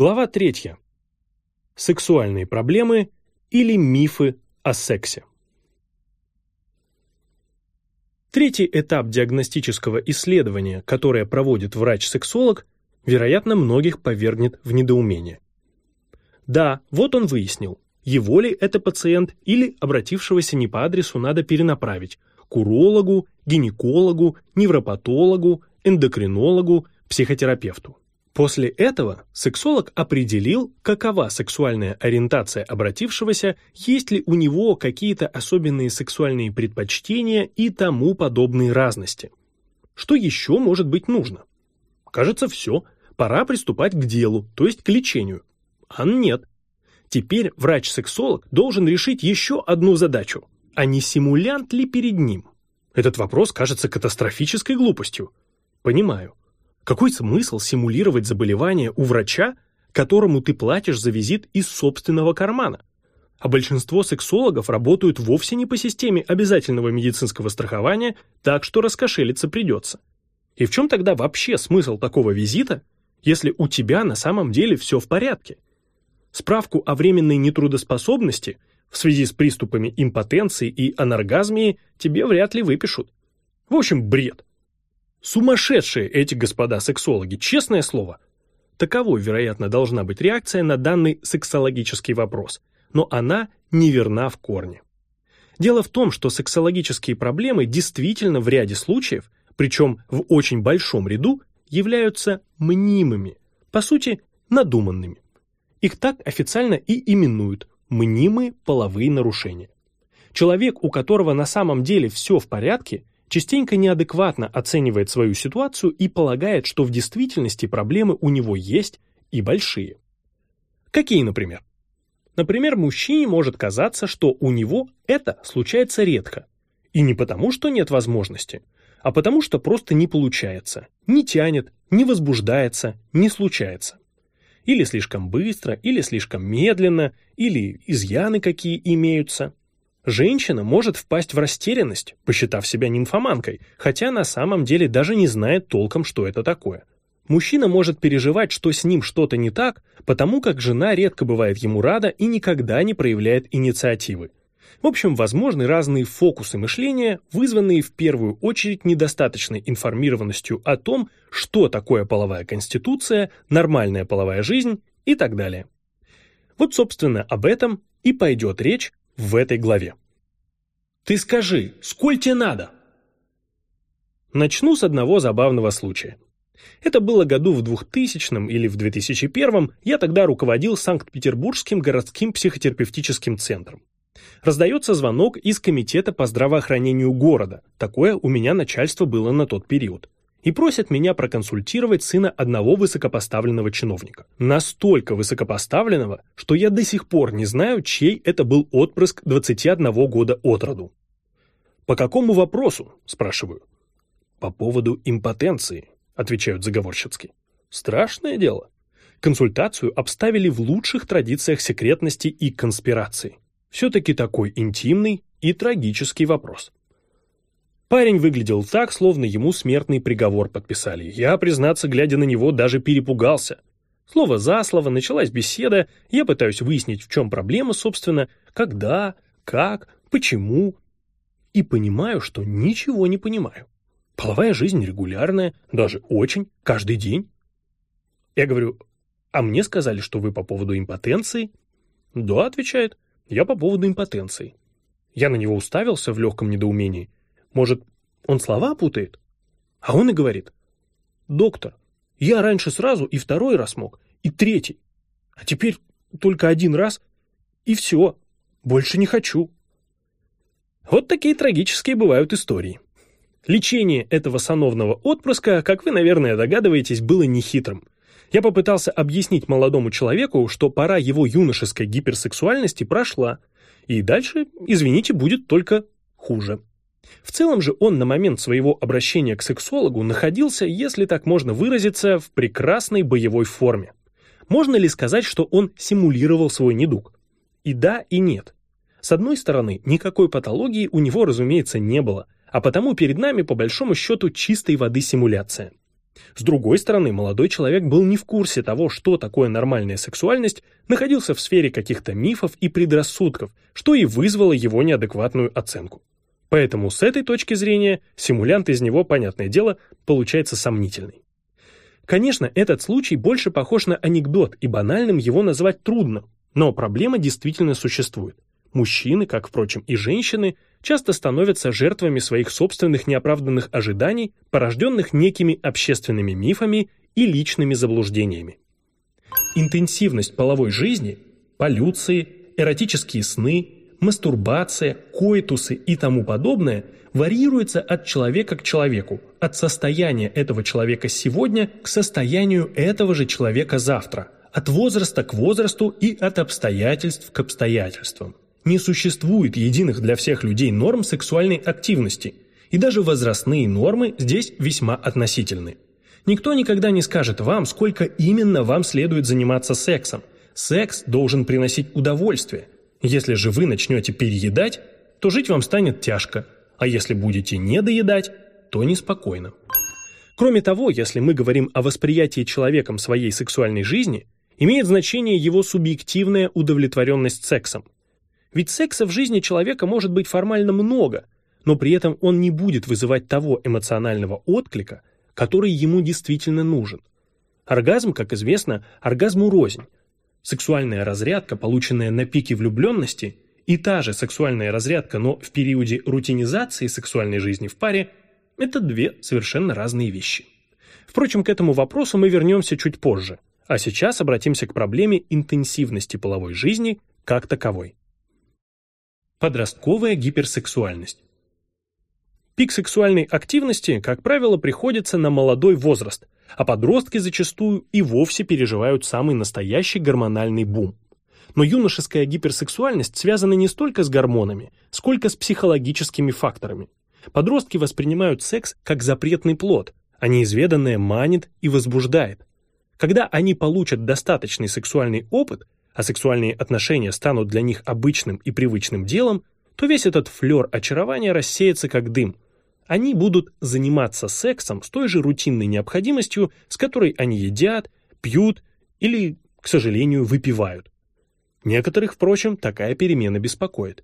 Глава третья. Сексуальные проблемы или мифы о сексе. Третий этап диагностического исследования, которое проводит врач-сексолог, вероятно, многих повергнет в недоумение. Да, вот он выяснил, его ли это пациент или обратившегося не по адресу надо перенаправить к урологу, гинекологу, невропатологу, эндокринологу, психотерапевту. После этого сексолог определил, какова сексуальная ориентация обратившегося, есть ли у него какие-то особенные сексуальные предпочтения и тому подобные разности. Что еще может быть нужно? Кажется, все. Пора приступать к делу, то есть к лечению. А нет. Теперь врач-сексолог должен решить еще одну задачу. А не симулянт ли перед ним? Этот вопрос кажется катастрофической глупостью. Понимаю. Какой смысл симулировать заболевание у врача, которому ты платишь за визит из собственного кармана? А большинство сексологов работают вовсе не по системе обязательного медицинского страхования, так что раскошелиться придется. И в чем тогда вообще смысл такого визита, если у тебя на самом деле все в порядке? Справку о временной нетрудоспособности в связи с приступами импотенции и анаргазмии тебе вряд ли выпишут. В общем, бред. Сумасшедшие эти господа сексологи, честное слово. Таковой, вероятно, должна быть реакция на данный сексологический вопрос, но она неверна в корне. Дело в том, что сексологические проблемы действительно в ряде случаев, причем в очень большом ряду, являются мнимыми, по сути, надуманными. Их так официально и именуют мнимые половые нарушения. Человек, у которого на самом деле все в порядке, частенько неадекватно оценивает свою ситуацию и полагает, что в действительности проблемы у него есть и большие. Какие, например? Например, мужчине может казаться, что у него это случается редко. И не потому, что нет возможности, а потому, что просто не получается, не тянет, не возбуждается, не случается. Или слишком быстро, или слишком медленно, или изъяны какие имеются. Женщина может впасть в растерянность, посчитав себя нимфоманкой, хотя на самом деле даже не знает толком, что это такое. Мужчина может переживать, что с ним что-то не так, потому как жена редко бывает ему рада и никогда не проявляет инициативы. В общем, возможны разные фокусы мышления, вызванные в первую очередь недостаточной информированностью о том, что такое половая конституция, нормальная половая жизнь и так далее. Вот, собственно, об этом и пойдет речь в этой главе. Ты скажи, сколько тебе надо? Начну с одного забавного случая. Это было году в 2000 или в 2001 я тогда руководил Санкт-Петербургским городским психотерапевтическим центром. Раздается звонок из комитета по здравоохранению города, такое у меня начальство было на тот период и просят меня проконсультировать сына одного высокопоставленного чиновника. Настолько высокопоставленного, что я до сих пор не знаю, чей это был отпрыск 21 года от роду. «По какому вопросу?» – спрашиваю. «По поводу импотенции», – отвечают заговорщицки. «Страшное дело. Консультацию обставили в лучших традициях секретности и конспирации. Все-таки такой интимный и трагический вопрос». Парень выглядел так, словно ему смертный приговор подписали. Я, признаться, глядя на него, даже перепугался. Слово за слово началась беседа, я пытаюсь выяснить, в чем проблема, собственно, когда, как, почему. И понимаю, что ничего не понимаю. Половая жизнь регулярная, даже очень, каждый день. Я говорю, а мне сказали, что вы по поводу импотенции? Да, отвечает, я по поводу импотенции. Я на него уставился в легком недоумении – может, он слова путает? А он и говорит. Доктор, я раньше сразу и второй раз мог, и третий. А теперь только один раз, и все. Больше не хочу. Вот такие трагические бывают истории. Лечение этого сановного отпрыска, как вы, наверное, догадываетесь, было нехитрым. Я попытался объяснить молодому человеку, что пора его юношеской гиперсексуальности прошла, и дальше, извините, будет только хуже. В целом же он на момент своего обращения к сексологу находился, если так можно выразиться, в прекрасной боевой форме. Можно ли сказать, что он симулировал свой недуг? И да, и нет. С одной стороны, никакой патологии у него, разумеется, не было, а потому перед нами, по большому счету, чистой воды симуляция. С другой стороны, молодой человек был не в курсе того, что такое нормальная сексуальность, находился в сфере каких-то мифов и предрассудков, что и вызвало его неадекватную оценку. Поэтому с этой точки зрения симулянт из него, понятное дело, получается сомнительный. Конечно, этот случай больше похож на анекдот, и банальным его назвать трудно, но проблема действительно существует. Мужчины, как, впрочем, и женщины, часто становятся жертвами своих собственных неоправданных ожиданий, порожденных некими общественными мифами и личными заблуждениями. Интенсивность половой жизни, полюции, эротические сны, мастурбация, коитусы и тому подобное варьируется от человека к человеку, от состояния этого человека сегодня к состоянию этого же человека завтра, от возраста к возрасту и от обстоятельств к обстоятельствам. Не существует единых для всех людей норм сексуальной активности, и даже возрастные нормы здесь весьма относительны. Никто никогда не скажет вам, сколько именно вам следует заниматься сексом. Секс должен приносить удовольствие. Если же вы начнете переедать, то жить вам станет тяжко, а если будете недоедать, то неспокойно. Кроме того, если мы говорим о восприятии человеком своей сексуальной жизни, имеет значение его субъективная удовлетворенность сексом – ведь секса в жизни человека может быть формально много, но при этом он не будет вызывать того эмоционального отклика, который ему действительно нужен. Оргазм, как известно, оргазму рознь. Сексуальная разрядка, полученная на пике влюбленности, и та же сексуальная разрядка, но в периоде рутинизации сексуальной жизни в паре – это две совершенно разные вещи. Впрочем, к этому вопросу мы вернемся чуть позже, а сейчас обратимся к проблеме интенсивности половой жизни как таковой. Подростковая гиперсексуальность. Пик сексуальной активности, как правило, приходится на молодой возраст, а подростки зачастую и вовсе переживают самый настоящий гормональный бум. Но юношеская гиперсексуальность связана не столько с гормонами, сколько с психологическими факторами. Подростки воспринимают секс как запретный плод, а неизведанное манит и возбуждает. Когда они получат достаточный сексуальный опыт, а сексуальные отношения станут для них обычным и привычным делом, то весь этот флер очарования рассеется как дым. Они будут заниматься сексом с той же рутинной необходимостью, с которой они едят, пьют или, к сожалению, выпивают. Некоторых, впрочем, такая перемена беспокоит.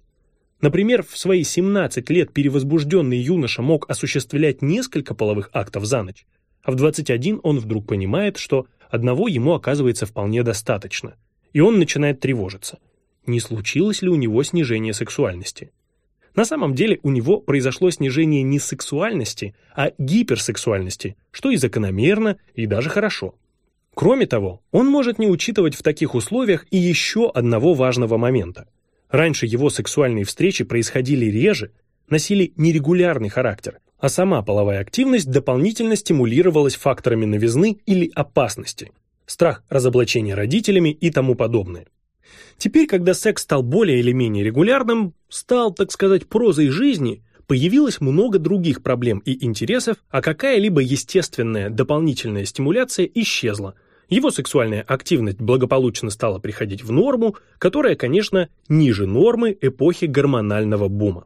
Например, в свои 17 лет перевозбужденный юноша мог осуществлять несколько половых актов за ночь, а в 21 он вдруг понимает, что одного ему оказывается вполне достаточно – и он начинает тревожиться. Не случилось ли у него снижение сексуальности? На самом деле у него произошло снижение не сексуальности, а гиперсексуальности, что и закономерно, и даже хорошо. Кроме того, он может не учитывать в таких условиях и еще одного важного момента. Раньше его сексуальные встречи происходили реже, носили нерегулярный характер, а сама половая активность дополнительно стимулировалась факторами новизны или опасности – страх разоблачения родителями и тому подобное. Теперь, когда секс стал более или менее регулярным, стал, так сказать, прозой жизни, появилось много других проблем и интересов, а какая-либо естественная дополнительная стимуляция исчезла. Его сексуальная активность благополучно стала приходить в норму, которая, конечно, ниже нормы эпохи гормонального бума.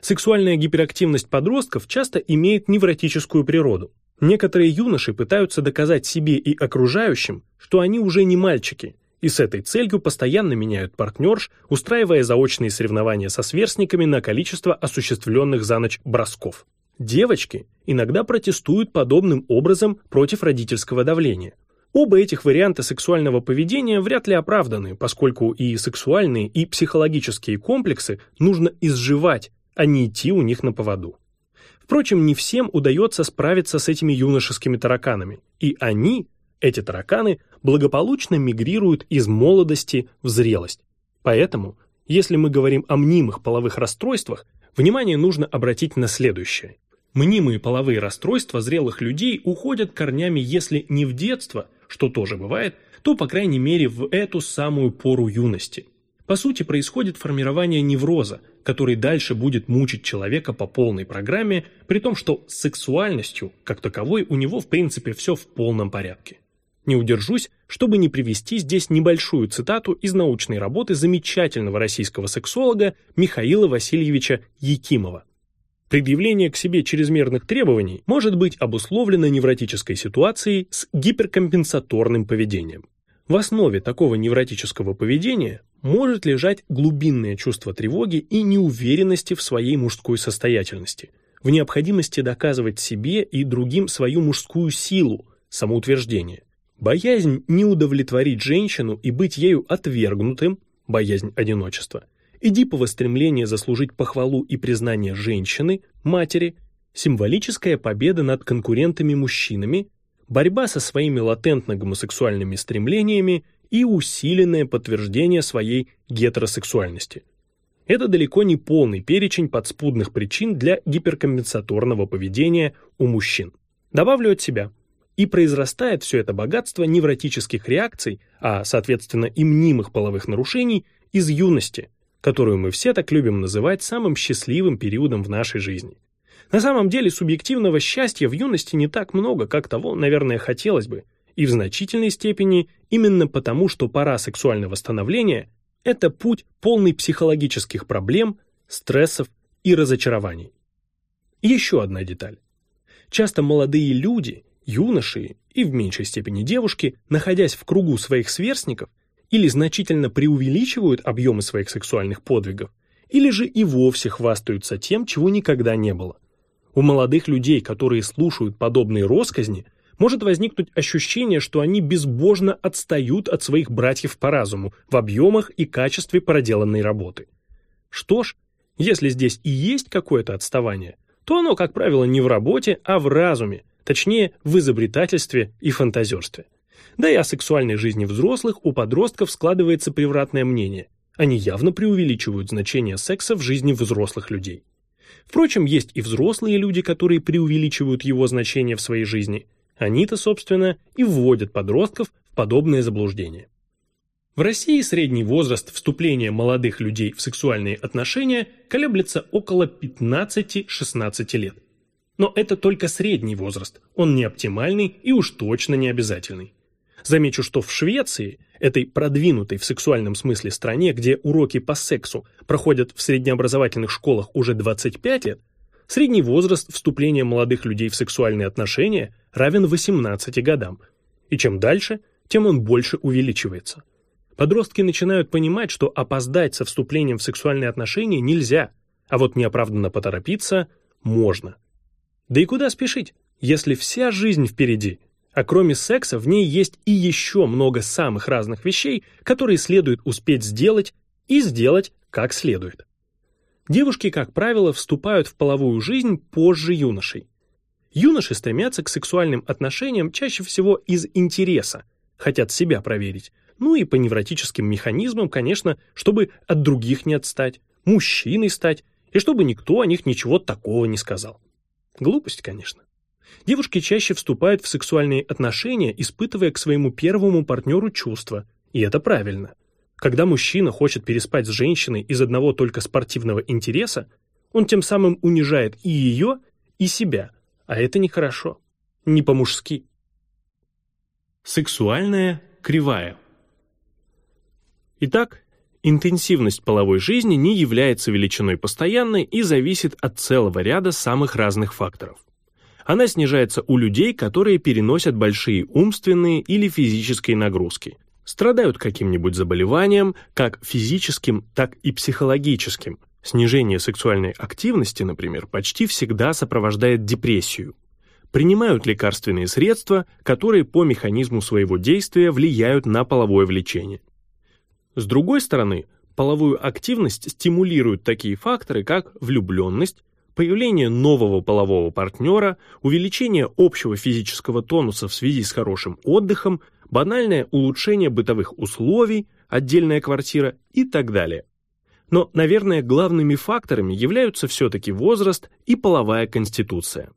Сексуальная гиперактивность подростков часто имеет невротическую природу. Некоторые юноши пытаются доказать себе и окружающим, что они уже не мальчики, и с этой целью постоянно меняют партнерш, устраивая заочные соревнования со сверстниками на количество осуществленных за ночь бросков. Девочки иногда протестуют подобным образом против родительского давления. Оба этих варианта сексуального поведения вряд ли оправданы, поскольку и сексуальные, и психологические комплексы нужно изживать, а не идти у них на поводу. Впрочем, не всем удается справиться с этими юношескими тараканами, и они, эти тараканы, благополучно мигрируют из молодости в зрелость. Поэтому, если мы говорим о мнимых половых расстройствах, внимание нужно обратить на следующее. Мнимые половые расстройства зрелых людей уходят корнями, если не в детство, что тоже бывает, то, по крайней мере, в эту самую пору юности – по сути, происходит формирование невроза, который дальше будет мучить человека по полной программе, при том, что с сексуальностью, как таковой, у него в принципе все в полном порядке. Не удержусь, чтобы не привести здесь небольшую цитату из научной работы замечательного российского сексолога Михаила Васильевича Якимова. Предъявление к себе чрезмерных требований может быть обусловлено невротической ситуацией с гиперкомпенсаторным поведением. В основе такого невротического поведения может лежать глубинное чувство тревоги и неуверенности в своей мужской состоятельности, в необходимости доказывать себе и другим свою мужскую силу, самоутверждение. Боязнь не удовлетворить женщину и быть ею отвергнутым, боязнь одиночества – Эдипово стремление заслужить похвалу и признание женщины, матери, символическая победа над конкурентами-мужчинами, борьба со своими латентно-гомосексуальными стремлениями и усиленное подтверждение своей гетеросексуальности. Это далеко не полный перечень подспудных причин для гиперкомпенсаторного поведения у мужчин. Добавлю от себя. И произрастает все это богатство невротических реакций, а, соответственно, и мнимых половых нарушений, из юности – которую мы все так любим называть самым счастливым периодом в нашей жизни. На самом деле субъективного счастья в юности не так много, как того, наверное, хотелось бы, и в значительной степени именно потому, что пора сексуального становления – это путь полный психологических проблем, стрессов и разочарований. еще одна деталь. Часто молодые люди, юноши и в меньшей степени девушки, находясь в кругу своих сверстников, или значительно преувеличивают объемы своих сексуальных подвигов, или же и вовсе хвастаются тем, чего никогда не было. У молодых людей, которые слушают подобные росказни, может возникнуть ощущение, что они безбожно отстают от своих братьев по разуму в объемах и качестве проделанной работы. Что ж, если здесь и есть какое-то отставание, то оно, как правило, не в работе, а в разуме, точнее, в изобретательстве и фантазерстве. Да и о сексуальной жизни взрослых у подростков складывается превратное мнение. Они явно преувеличивают значение секса в жизни взрослых людей. Впрочем, есть и взрослые люди, которые преувеличивают его значение в своей жизни. Они-то, собственно, и вводят подростков в подобное заблуждение. В России средний возраст вступления молодых людей в сексуальные отношения колеблется около 15-16 лет. Но это только средний возраст, он не оптимальный и уж точно не обязательный. Замечу, что в Швеции, этой продвинутой в сексуальном смысле стране, где уроки по сексу проходят в среднеобразовательных школах уже 25 лет, средний возраст вступления молодых людей в сексуальные отношения равен 18 годам. И чем дальше, тем он больше увеличивается. Подростки начинают понимать, что опоздать со вступлением в сексуальные отношения нельзя, а вот неоправданно поторопиться можно. Да и куда спешить, если вся жизнь впереди – а кроме секса в ней есть и еще много самых разных вещей, которые следует успеть сделать и сделать как следует. Девушки, как правило, вступают в половую жизнь позже юношей. Юноши стремятся к сексуальным отношениям чаще всего из интереса, хотят себя проверить, ну и по невротическим механизмам, конечно, чтобы от других не отстать, мужчиной стать, и чтобы никто о них ничего такого не сказал. Глупость, конечно. Девушки чаще вступают в сексуальные отношения, испытывая к своему первому партнеру чувства, и это правильно. Когда мужчина хочет переспать с женщиной из одного только спортивного интереса, он тем самым унижает и ее, и себя, а это нехорошо, не по-мужски. Сексуальная кривая Итак, интенсивность половой жизни не является величиной постоянной и зависит от целого ряда самых разных факторов. Она снижается у людей, которые переносят большие умственные или физические нагрузки, страдают каким-нибудь заболеванием, как физическим, так и психологическим. Снижение сексуальной активности, например, почти всегда сопровождает депрессию. Принимают лекарственные средства, которые по механизму своего действия влияют на половое влечение. С другой стороны, половую активность стимулируют такие факторы, как влюбленность, появление нового полового партнера, увеличение общего физического тонуса в связи с хорошим отдыхом, банальное улучшение бытовых условий, отдельная квартира и так далее. Но, наверное, главными факторами являются все-таки возраст и половая конституция.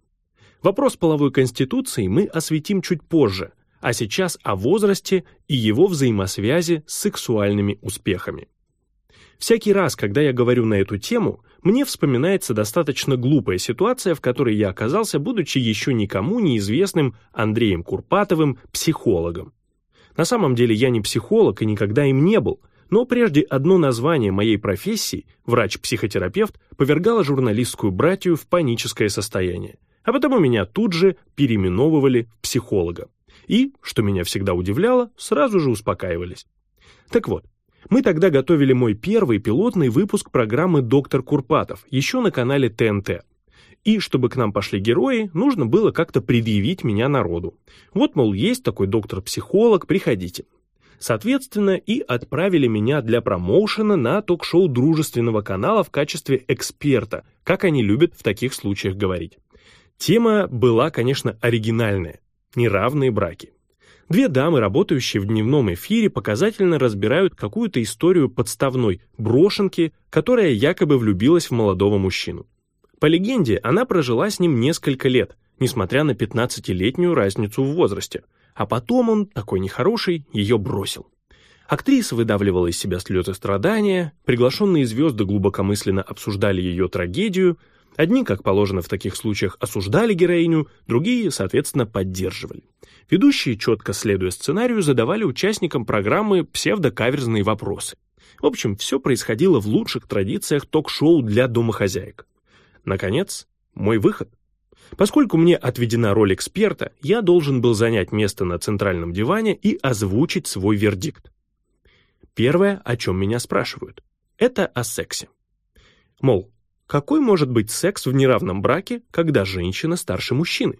Вопрос половой конституции мы осветим чуть позже, а сейчас о возрасте и его взаимосвязи с сексуальными успехами. Всякий раз, когда я говорю на эту тему, мне вспоминается достаточно глупая ситуация, в которой я оказался, будучи еще никому неизвестным Андреем Курпатовым, психологом. На самом деле я не психолог и никогда им не был, Но прежде одно название моей профессии, врач-психотерапевт, повергало журналистскую братью в паническое состояние. А потому меня тут же переименовывали в психолога. И, что меня всегда удивляло, сразу же успокаивались. Так вот, мы тогда готовили мой первый пилотный выпуск программы «Доктор Курпатов» еще на канале ТНТ. И чтобы к нам пошли герои, нужно было как-то предъявить меня народу. Вот, мол, есть такой доктор-психолог, приходите. Соответственно, и отправили меня для промоушена на ток-шоу дружественного канала в качестве эксперта, как они любят в таких случаях говорить. Тема была, конечно, оригинальная – неравные браки. Две дамы, работающие в дневном эфире, показательно разбирают какую-то историю подставной брошенки, которая якобы влюбилась в молодого мужчину. По легенде, она прожила с ним несколько лет, несмотря на 15-летнюю разницу в возрасте, а потом он, такой нехороший, ее бросил. Актриса выдавливала из себя слезы страдания, приглашенные звезды глубокомысленно обсуждали ее трагедию, Одни, как положено в таких случаях, осуждали героиню, другие, соответственно, поддерживали. Ведущие, четко следуя сценарию, задавали участникам программы псевдокаверзные вопросы. В общем, все происходило в лучших традициях ток-шоу для домохозяек. Наконец, мой выход. Поскольку мне отведена роль эксперта, я должен был занять место на центральном диване и озвучить свой вердикт. Первое, о чем меня спрашивают, это о сексе. Мол, какой может быть секс в неравном браке, когда женщина старше мужчины?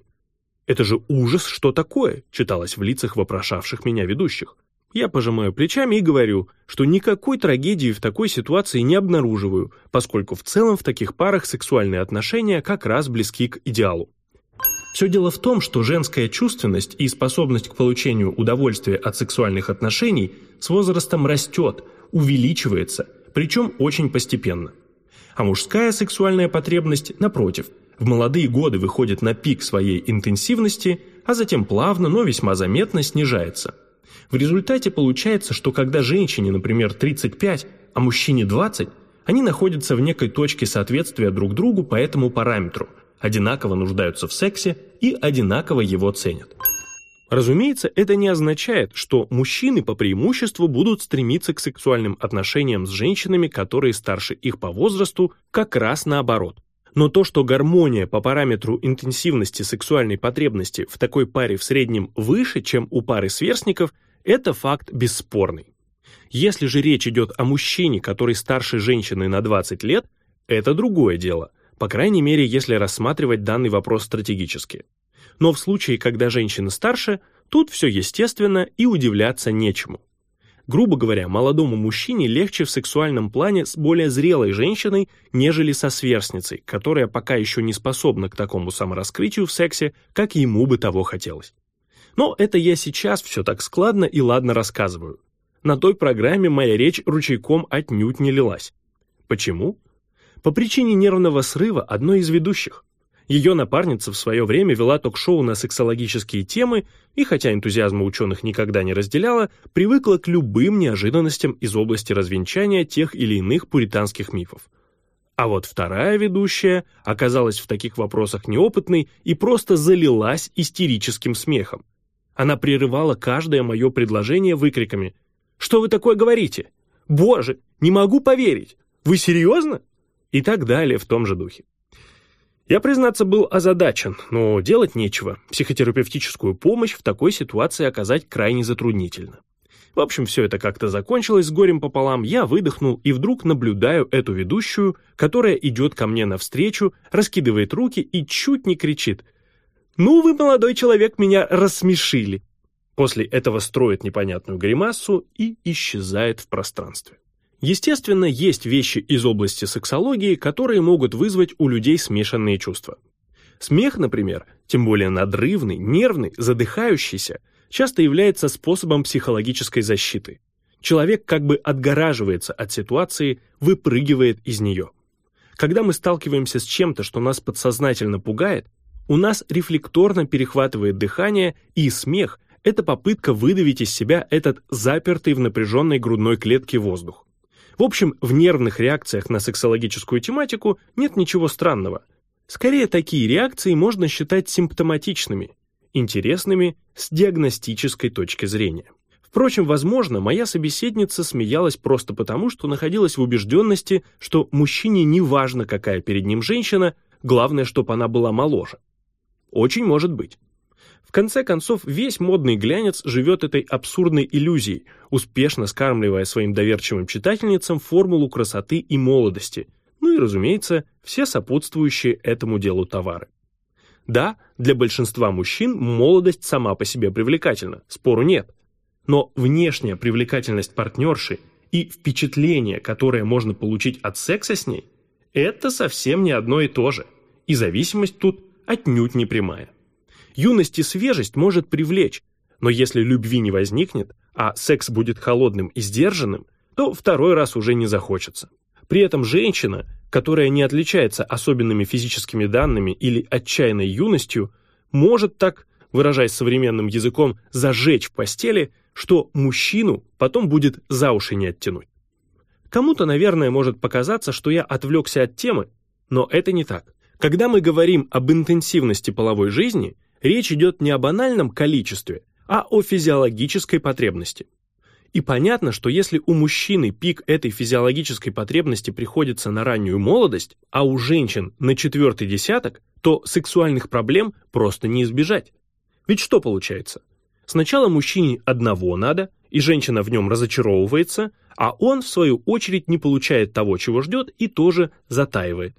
Это же ужас, что такое, читалось в лицах вопрошавших меня ведущих. Я пожимаю плечами и говорю, что никакой трагедии в такой ситуации не обнаруживаю, поскольку в целом в таких парах сексуальные отношения как раз близки к идеалу. Все дело в том, что женская чувственность и способность к получению удовольствия от сексуальных отношений с возрастом растет, увеличивается, причем очень постепенно а мужская сексуальная потребность, напротив, в молодые годы выходит на пик своей интенсивности, а затем плавно, но весьма заметно снижается. В результате получается, что когда женщине, например, 35, а мужчине 20, они находятся в некой точке соответствия друг другу по этому параметру, одинаково нуждаются в сексе и одинаково его ценят. Разумеется, это не означает, что мужчины по преимуществу будут стремиться к сексуальным отношениям с женщинами, которые старше их по возрасту, как раз наоборот. Но то, что гармония по параметру интенсивности сексуальной потребности в такой паре в среднем выше, чем у пары сверстников, это факт бесспорный. Если же речь идет о мужчине, который старше женщины на 20 лет, это другое дело, по крайней мере, если рассматривать данный вопрос стратегически. Но в случае, когда женщина старше, тут все естественно и удивляться нечему. Грубо говоря, молодому мужчине легче в сексуальном плане с более зрелой женщиной, нежели со сверстницей, которая пока еще не способна к такому самораскрытию в сексе, как ему бы того хотелось. Но это я сейчас все так складно и ладно рассказываю. На той программе моя речь ручейком отнюдь не лилась. Почему? По причине нервного срыва одной из ведущих. Ее напарница в свое время вела ток-шоу на сексологические темы и, хотя энтузиазма ученых никогда не разделяла, привыкла к любым неожиданностям из области развенчания тех или иных пуританских мифов. А вот вторая ведущая оказалась в таких вопросах неопытной и просто залилась истерическим смехом. Она прерывала каждое мое предложение выкриками «Что вы такое говорите? Боже, не могу поверить! Вы серьезно?» И так далее в том же духе. Я, признаться, был озадачен, но делать нечего. Психотерапевтическую помощь в такой ситуации оказать крайне затруднительно. В общем, все это как-то закончилось с горем пополам, я выдохнул и вдруг наблюдаю эту ведущую, которая идет ко мне навстречу, раскидывает руки и чуть не кричит «Ну вы, молодой человек, меня рассмешили!» После этого строит непонятную гримасу и исчезает в пространстве. Естественно, есть вещи из области сексологии, которые могут вызвать у людей смешанные чувства. Смех, например, тем более надрывный, нервный, задыхающийся, часто является способом психологической защиты. Человек как бы отгораживается от ситуации, выпрыгивает из нее. Когда мы сталкиваемся с чем-то, что нас подсознательно пугает, у нас рефлекторно перехватывает дыхание, и смех – это попытка выдавить из себя этот запертый в напряженной грудной клетке воздух. В общем, в нервных реакциях на сексологическую тематику нет ничего странного. Скорее, такие реакции можно считать симптоматичными, интересными с диагностической точки зрения. Впрочем, возможно, моя собеседница смеялась просто потому, что находилась в убежденности, что мужчине не важно, какая перед ним женщина, главное, чтобы она была моложе. Очень может быть. В конце концов, весь модный глянец живет этой абсурдной иллюзией, успешно скармливая своим доверчивым читательницам формулу красоты и молодости, ну и, разумеется, все сопутствующие этому делу товары. Да, для большинства мужчин молодость сама по себе привлекательна, спору нет. Но внешняя привлекательность партнерши и впечатление, которое можно получить от секса с ней, это совсем не одно и то же, и зависимость тут отнюдь не прямая. Юность и свежесть может привлечь, но если любви не возникнет, а секс будет холодным и сдержанным, то второй раз уже не захочется. При этом женщина, которая не отличается особенными физическими данными или отчаянной юностью, может так, выражаясь современным языком, зажечь в постели, что мужчину потом будет за уши не оттянуть. Кому-то, наверное, может показаться, что я отвлекся от темы, но это не так. Когда мы говорим об интенсивности половой жизни, речь идет не о банальном количестве, а о физиологической потребности. И понятно, что если у мужчины пик этой физиологической потребности приходится на раннюю молодость, а у женщин на четвертый десяток, то сексуальных проблем просто не избежать. Ведь что получается? Сначала мужчине одного надо, и женщина в нем разочаровывается, а он, в свою очередь, не получает того, чего ждет, и тоже затаивает.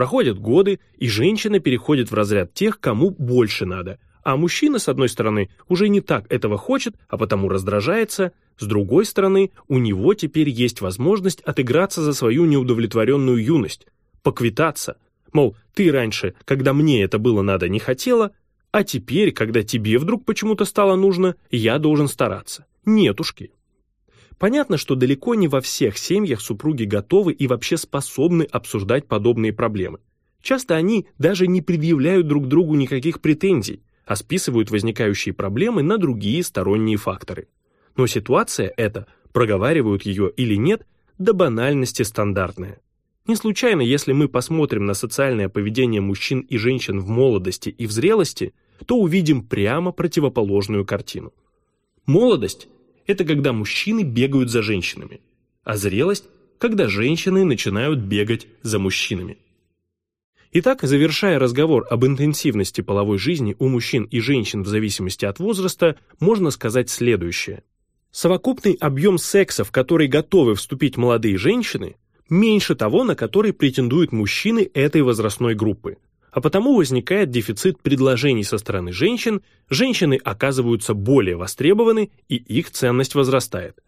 Проходят годы, и женщина переходит в разряд тех, кому больше надо, а мужчина, с одной стороны, уже не так этого хочет, а потому раздражается, с другой стороны, у него теперь есть возможность отыграться за свою неудовлетворенную юность, поквитаться. Мол, ты раньше, когда мне это было надо, не хотела, а теперь, когда тебе вдруг почему-то стало нужно, я должен стараться. Нетушки. Понятно, что далеко не во всех семьях супруги готовы и вообще способны обсуждать подобные проблемы. Часто они даже не предъявляют друг другу никаких претензий, а списывают возникающие проблемы на другие сторонние факторы. Но ситуация эта, проговаривают ее или нет, до банальности стандартная. Не случайно, если мы посмотрим на социальное поведение мужчин и женщин в молодости и в зрелости, то увидим прямо противоположную картину. Молодость это когда мужчины бегают за женщинами, а зрелость – когда женщины начинают бегать за мужчинами. Итак, завершая разговор об интенсивности половой жизни у мужчин и женщин в зависимости от возраста, можно сказать следующее. Совокупный объем секса, в который готовы вступить молодые женщины, меньше того, на который претендуют мужчины этой возрастной группы а потому возникает дефицит предложений со стороны женщин, женщины оказываются более востребованы и их ценность возрастает.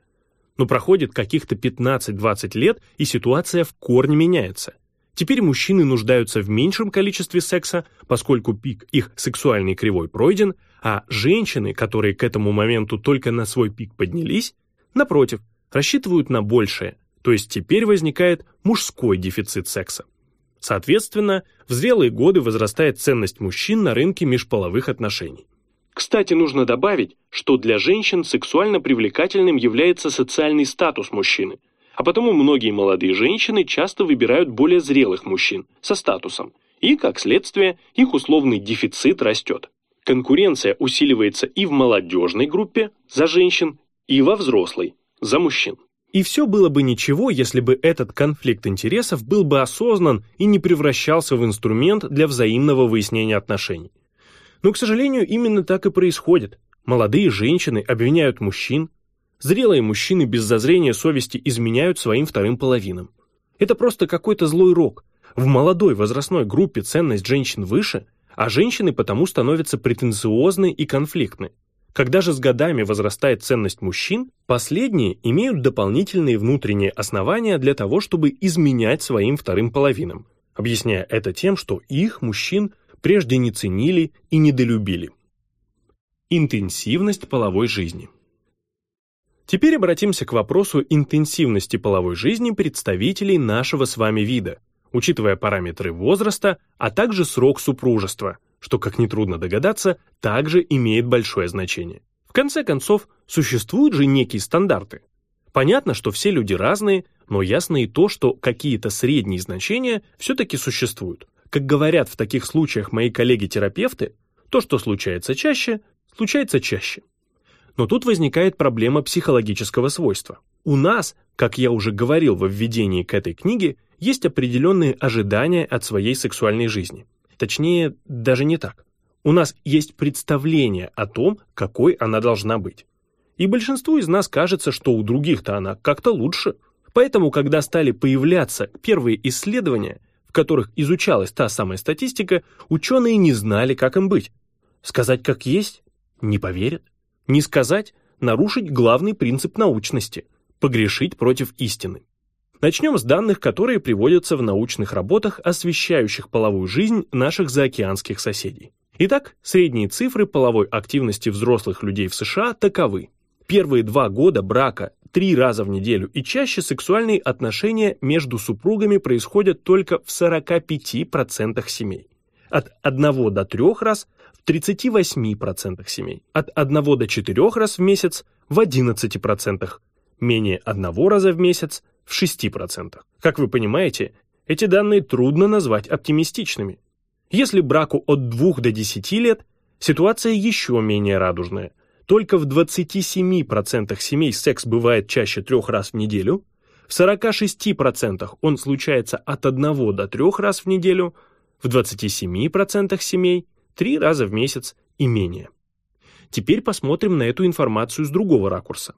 Но проходит каких-то 15-20 лет, и ситуация в корне меняется. Теперь мужчины нуждаются в меньшем количестве секса, поскольку пик их сексуальной кривой пройден, а женщины, которые к этому моменту только на свой пик поднялись, напротив, рассчитывают на большее, то есть теперь возникает мужской дефицит секса. Соответственно, в зрелые годы возрастает ценность мужчин на рынке межполовых отношений. Кстати, нужно добавить, что для женщин сексуально привлекательным является социальный статус мужчины, а потому многие молодые женщины часто выбирают более зрелых мужчин со статусом, и, как следствие, их условный дефицит растет. Конкуренция усиливается и в молодежной группе за женщин, и во взрослой за мужчин. И все было бы ничего, если бы этот конфликт интересов был бы осознан и не превращался в инструмент для взаимного выяснения отношений. Но, к сожалению, именно так и происходит. Молодые женщины обвиняют мужчин, зрелые мужчины без зазрения совести изменяют своим вторым половинам. Это просто какой-то злой рок. В молодой возрастной группе ценность женщин выше, а женщины потому становятся претенциозны и конфликтны. Когда же с годами возрастает ценность мужчин, последние имеют дополнительные внутренние основания для того, чтобы изменять своим вторым половинам, объясняя это тем, что их, мужчин, прежде не ценили и недолюбили. Интенсивность половой жизни. Теперь обратимся к вопросу интенсивности половой жизни представителей нашего с вами вида, учитывая параметры возраста, а также срок супружества – что, как нетрудно догадаться, также имеет большое значение. В конце концов, существуют же некие стандарты. Понятно, что все люди разные, но ясно и то, что какие-то средние значения все-таки существуют. Как говорят в таких случаях мои коллеги-терапевты, то, что случается чаще, случается чаще. Но тут возникает проблема психологического свойства. У нас, как я уже говорил во введении к этой книге, есть определенные ожидания от своей сексуальной жизни. Точнее, даже не так. У нас есть представление о том, какой она должна быть. И большинству из нас кажется, что у других-то она как-то лучше. Поэтому, когда стали появляться первые исследования, в которых изучалась та самая статистика, ученые не знали, как им быть. Сказать как есть? Не поверят. Не сказать – нарушить главный принцип научности – погрешить против истины. Начнем с данных, которые приводятся в научных работах, освещающих половую жизнь наших заокеанских соседей. Итак, средние цифры половой активности взрослых людей в США таковы. Первые два года брака, три раза в неделю и чаще сексуальные отношения между супругами происходят только в 45% семей. От 1 до 3 раз в 38% семей, от 1 до 4 раз в месяц в 11%, менее одного раза в месяц в 6%. Как вы понимаете, эти данные трудно назвать оптимистичными. Если браку от 2 до 10 лет, ситуация еще менее радужная. Только в 27% семей секс бывает чаще трех раз в неделю, в 46% он случается от 1 до 3 раз в неделю, в 27% семей три раза в месяц и менее. Теперь посмотрим на эту информацию с другого ракурса.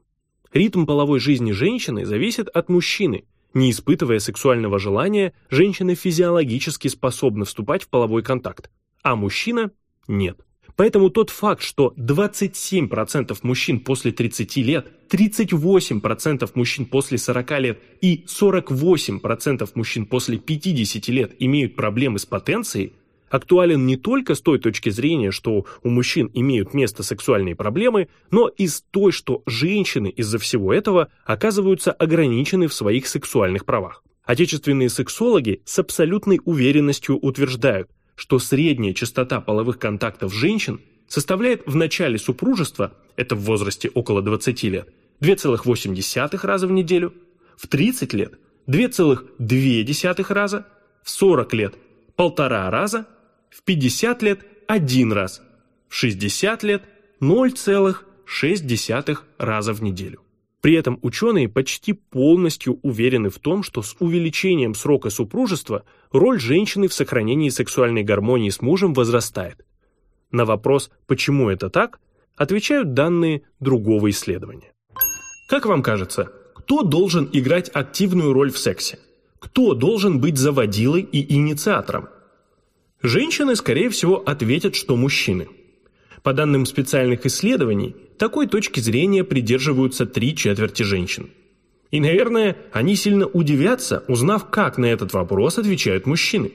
Ритм половой жизни женщины зависит от мужчины. Не испытывая сексуального желания, женщина физиологически способна вступать в половой контакт, а мужчина – нет. Поэтому тот факт, что 27% мужчин после 30 лет, 38% мужчин после 40 лет и 48% мужчин после 50 лет имеют проблемы с потенцией, актуален не только с той точки зрения, что у мужчин имеют место сексуальные проблемы, но и с той, что женщины из-за всего этого оказываются ограничены в своих сексуальных правах. Отечественные сексологи с абсолютной уверенностью утверждают, что средняя частота половых контактов женщин составляет в начале супружества, это в возрасте около 20 лет, 2,8 раза в неделю, в 30 лет 2,2 раза, в 40 лет полтора раза, в 50 лет – один раз, в 60 лет – 0,6 раза в неделю. При этом ученые почти полностью уверены в том, что с увеличением срока супружества роль женщины в сохранении сексуальной гармонии с мужем возрастает. На вопрос «почему это так?» отвечают данные другого исследования. Как вам кажется, кто должен играть активную роль в сексе? Кто должен быть заводилой и инициатором? Женщины, скорее всего, ответят, что мужчины. По данным специальных исследований, такой точки зрения придерживаются три четверти женщин. И, наверное, они сильно удивятся, узнав, как на этот вопрос отвечают мужчины.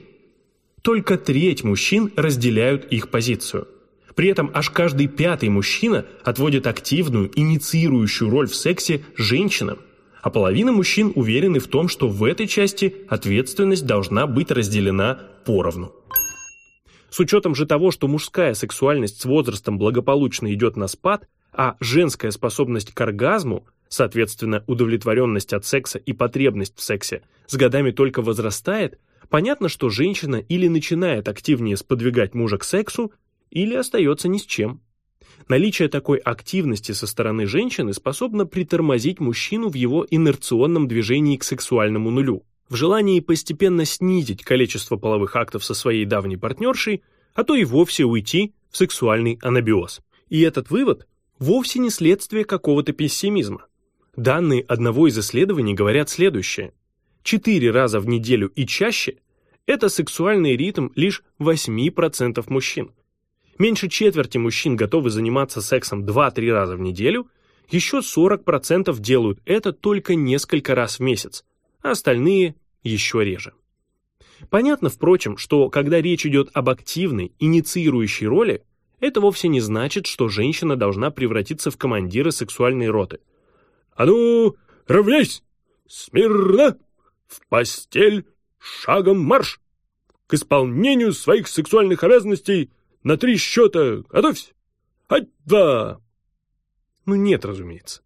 Только треть мужчин разделяют их позицию. При этом аж каждый пятый мужчина отводит активную, инициирующую роль в сексе женщинам, а половина мужчин уверены в том, что в этой части ответственность должна быть разделена поровну. С учетом же того, что мужская сексуальность с возрастом благополучно идет на спад, а женская способность к оргазму, соответственно, удовлетворенность от секса и потребность в сексе, с годами только возрастает, понятно, что женщина или начинает активнее сподвигать мужа к сексу, или остается ни с чем. Наличие такой активности со стороны женщины способно притормозить мужчину в его инерционном движении к сексуальному нулю в желании постепенно снизить количество половых актов со своей давней партнершей, а то и вовсе уйти в сексуальный анабиоз. И этот вывод вовсе не следствие какого-то пессимизма. Данные одного из исследований говорят следующее. Четыре раза в неделю и чаще – это сексуальный ритм лишь 8% мужчин. Меньше четверти мужчин готовы заниматься сексом 2-3 раза в неделю, еще 40% делают это только несколько раз в месяц, а остальные еще реже. Понятно, впрочем, что когда речь идет об активной, инициирующей роли, это вовсе не значит, что женщина должна превратиться в командира сексуальной роты. «А ну, равняйсь! Смирно! В постель! Шагом марш! К исполнению своих сексуальных обязанностей на три счета готовься! Ать-два!» Ну нет, разумеется.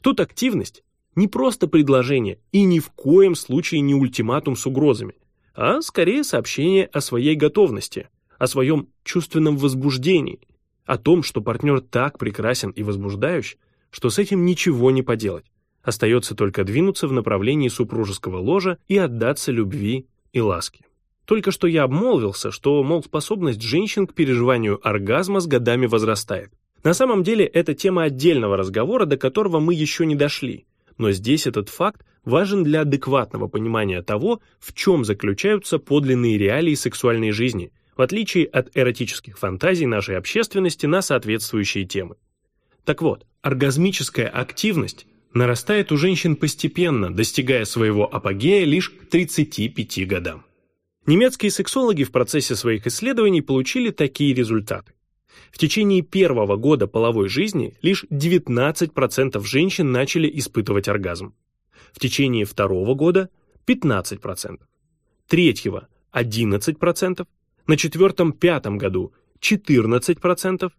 Тут активность не просто предложение и ни в коем случае не ультиматум с угрозами, а скорее сообщение о своей готовности, о своем чувственном возбуждении, о том, что партнер так прекрасен и возбуждающ, что с этим ничего не поделать. Остается только двинуться в направлении супружеского ложа и отдаться любви и ласке. Только что я обмолвился, что, мол, способность женщин к переживанию оргазма с годами возрастает. На самом деле это тема отдельного разговора, до которого мы еще не дошли. Но здесь этот факт важен для адекватного понимания того, в чем заключаются подлинные реалии сексуальной жизни, в отличие от эротических фантазий нашей общественности на соответствующие темы. Так вот, оргазмическая активность нарастает у женщин постепенно, достигая своего апогея лишь к 35 годам. Немецкие сексологи в процессе своих исследований получили такие результаты. В течение первого года половой жизни лишь 19% женщин начали испытывать оргазм. В течение второго года 15%, третьего 11%, на четвертом-пятом году 14%,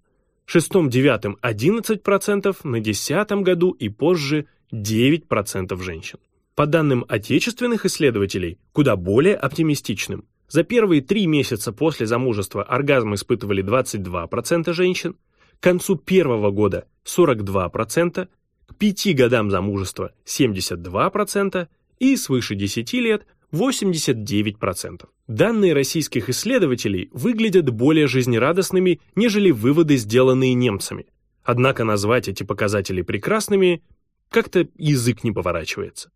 шестом-девятом 11%, на десятом году и позже 9% женщин. По данным отечественных исследователей, куда более оптимистичным, за первые три месяца после замужества оргазм испытывали 22% женщин, к концу первого года 42%, к пяти годам замужества 72% и свыше 10 лет 89%. Данные российских исследователей выглядят более жизнерадостными, нежели выводы, сделанные немцами. Однако назвать эти показатели прекрасными как-то язык не поворачивается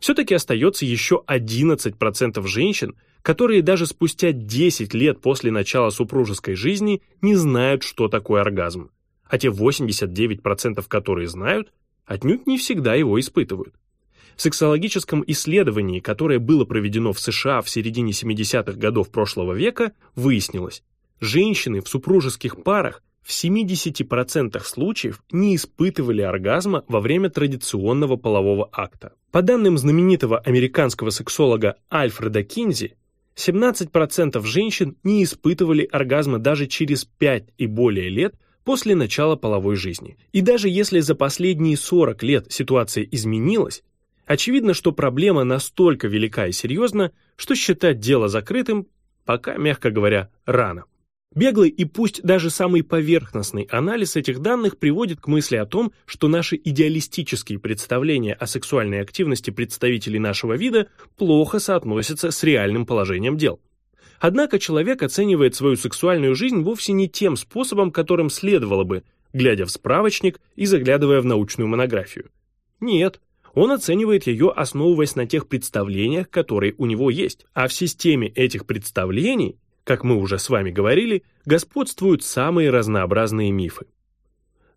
все-таки остается еще 11% женщин, которые даже спустя 10 лет после начала супружеской жизни не знают, что такое оргазм. А те 89%, которые знают, отнюдь не всегда его испытывают. В сексологическом исследовании, которое было проведено в США в середине 70-х годов прошлого века, выяснилось, женщины в супружеских парах в 70% случаев не испытывали оргазма во время традиционного полового акта. По данным знаменитого американского сексолога Альфреда Кинзи, 17% женщин не испытывали оргазма даже через 5 и более лет после начала половой жизни. И даже если за последние 40 лет ситуация изменилась, очевидно, что проблема настолько велика и серьезна, что считать дело закрытым пока, мягко говоря, рано. Беглый и пусть даже самый поверхностный анализ этих данных приводит к мысли о том, что наши идеалистические представления о сексуальной активности представителей нашего вида плохо соотносятся с реальным положением дел. Однако человек оценивает свою сексуальную жизнь вовсе не тем способом, которым следовало бы, глядя в справочник и заглядывая в научную монографию. Нет, он оценивает ее, основываясь на тех представлениях, которые у него есть. А в системе этих представлений как мы уже с вами говорили, господствуют самые разнообразные мифы.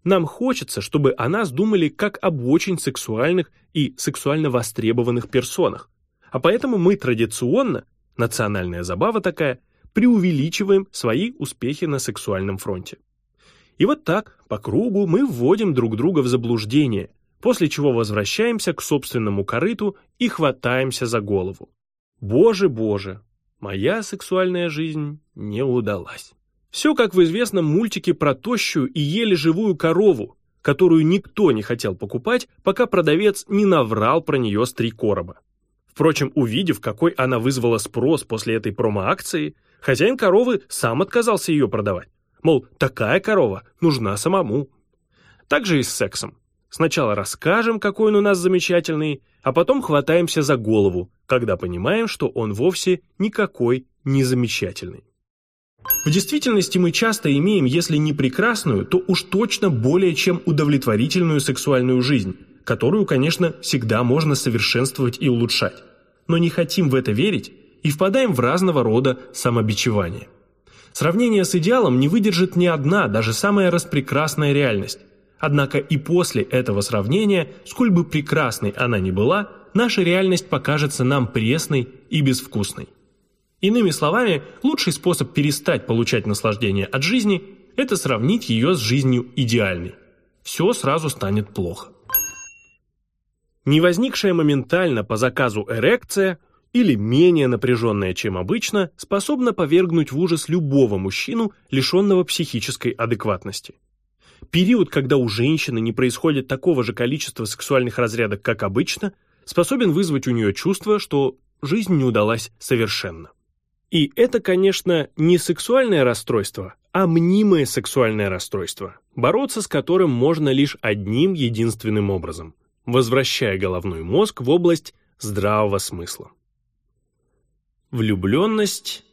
Нам хочется, чтобы о нас думали как об очень сексуальных и сексуально востребованных персонах, а поэтому мы традиционно, национальная забава такая, преувеличиваем свои успехи на сексуальном фронте. И вот так, по кругу, мы вводим друг друга в заблуждение, после чего возвращаемся к собственному корыту и хватаемся за голову. Боже, боже, Моя сексуальная жизнь не удалась. Все как в известном мультике про тощую и еле живую корову, которую никто не хотел покупать, пока продавец не наврал про нее с три короба. Впрочем, увидев, какой она вызвала спрос после этой промо-акции, хозяин коровы сам отказался ее продавать. Мол, такая корова нужна самому. Так же и с сексом. Сначала расскажем, какой он у нас замечательный, а потом хватаемся за голову, когда понимаем, что он вовсе никакой не замечательный. В действительности мы часто имеем, если не прекрасную, то уж точно более чем удовлетворительную сексуальную жизнь, которую, конечно, всегда можно совершенствовать и улучшать. Но не хотим в это верить и впадаем в разного рода самобичевание. Сравнение с идеалом не выдержит ни одна, даже самая распрекрасная реальность. Однако и после этого сравнения, сколь бы прекрасной она ни была, наша реальность покажется нам пресной и безвкусной. Иными словами, лучший способ перестать получать наслаждение от жизни – это сравнить ее с жизнью идеальной. Все сразу станет плохо. Не возникшая моментально по заказу эрекция или менее напряженная, чем обычно, способна повергнуть в ужас любого мужчину, лишенного психической адекватности. Период, когда у женщины не происходит такого же количества сексуальных разрядок, как обычно, способен вызвать у нее чувство, что жизнь не удалась совершенно. И это, конечно, не сексуальное расстройство, а мнимое сексуальное расстройство, бороться с которым можно лишь одним единственным образом – возвращая головной мозг в область здравого смысла. Влюбленность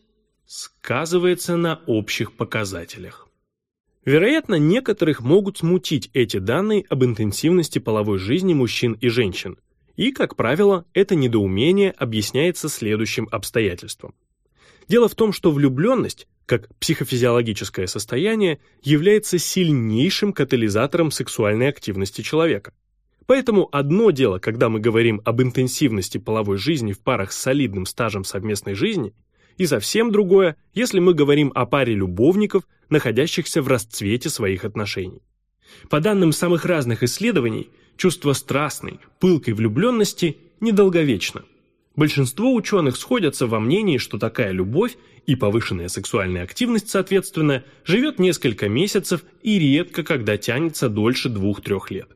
сказывается на общих показателях. Вероятно, некоторых могут смутить эти данные об интенсивности половой жизни мужчин и женщин, и, как правило, это недоумение объясняется следующим обстоятельством. Дело в том, что влюбленность, как психофизиологическое состояние, является сильнейшим катализатором сексуальной активности человека. Поэтому одно дело, когда мы говорим об интенсивности половой жизни в парах с солидным стажем совместной жизни, и совсем другое, если мы говорим о паре любовников, находящихся в расцвете своих отношений. По данным самых разных исследований, чувство страстной, пылкой влюбленности недолговечно. Большинство ученых сходятся во мнении, что такая любовь и повышенная сексуальная активность, соответственно, живет несколько месяцев и редко когда тянется дольше двух-трех лет.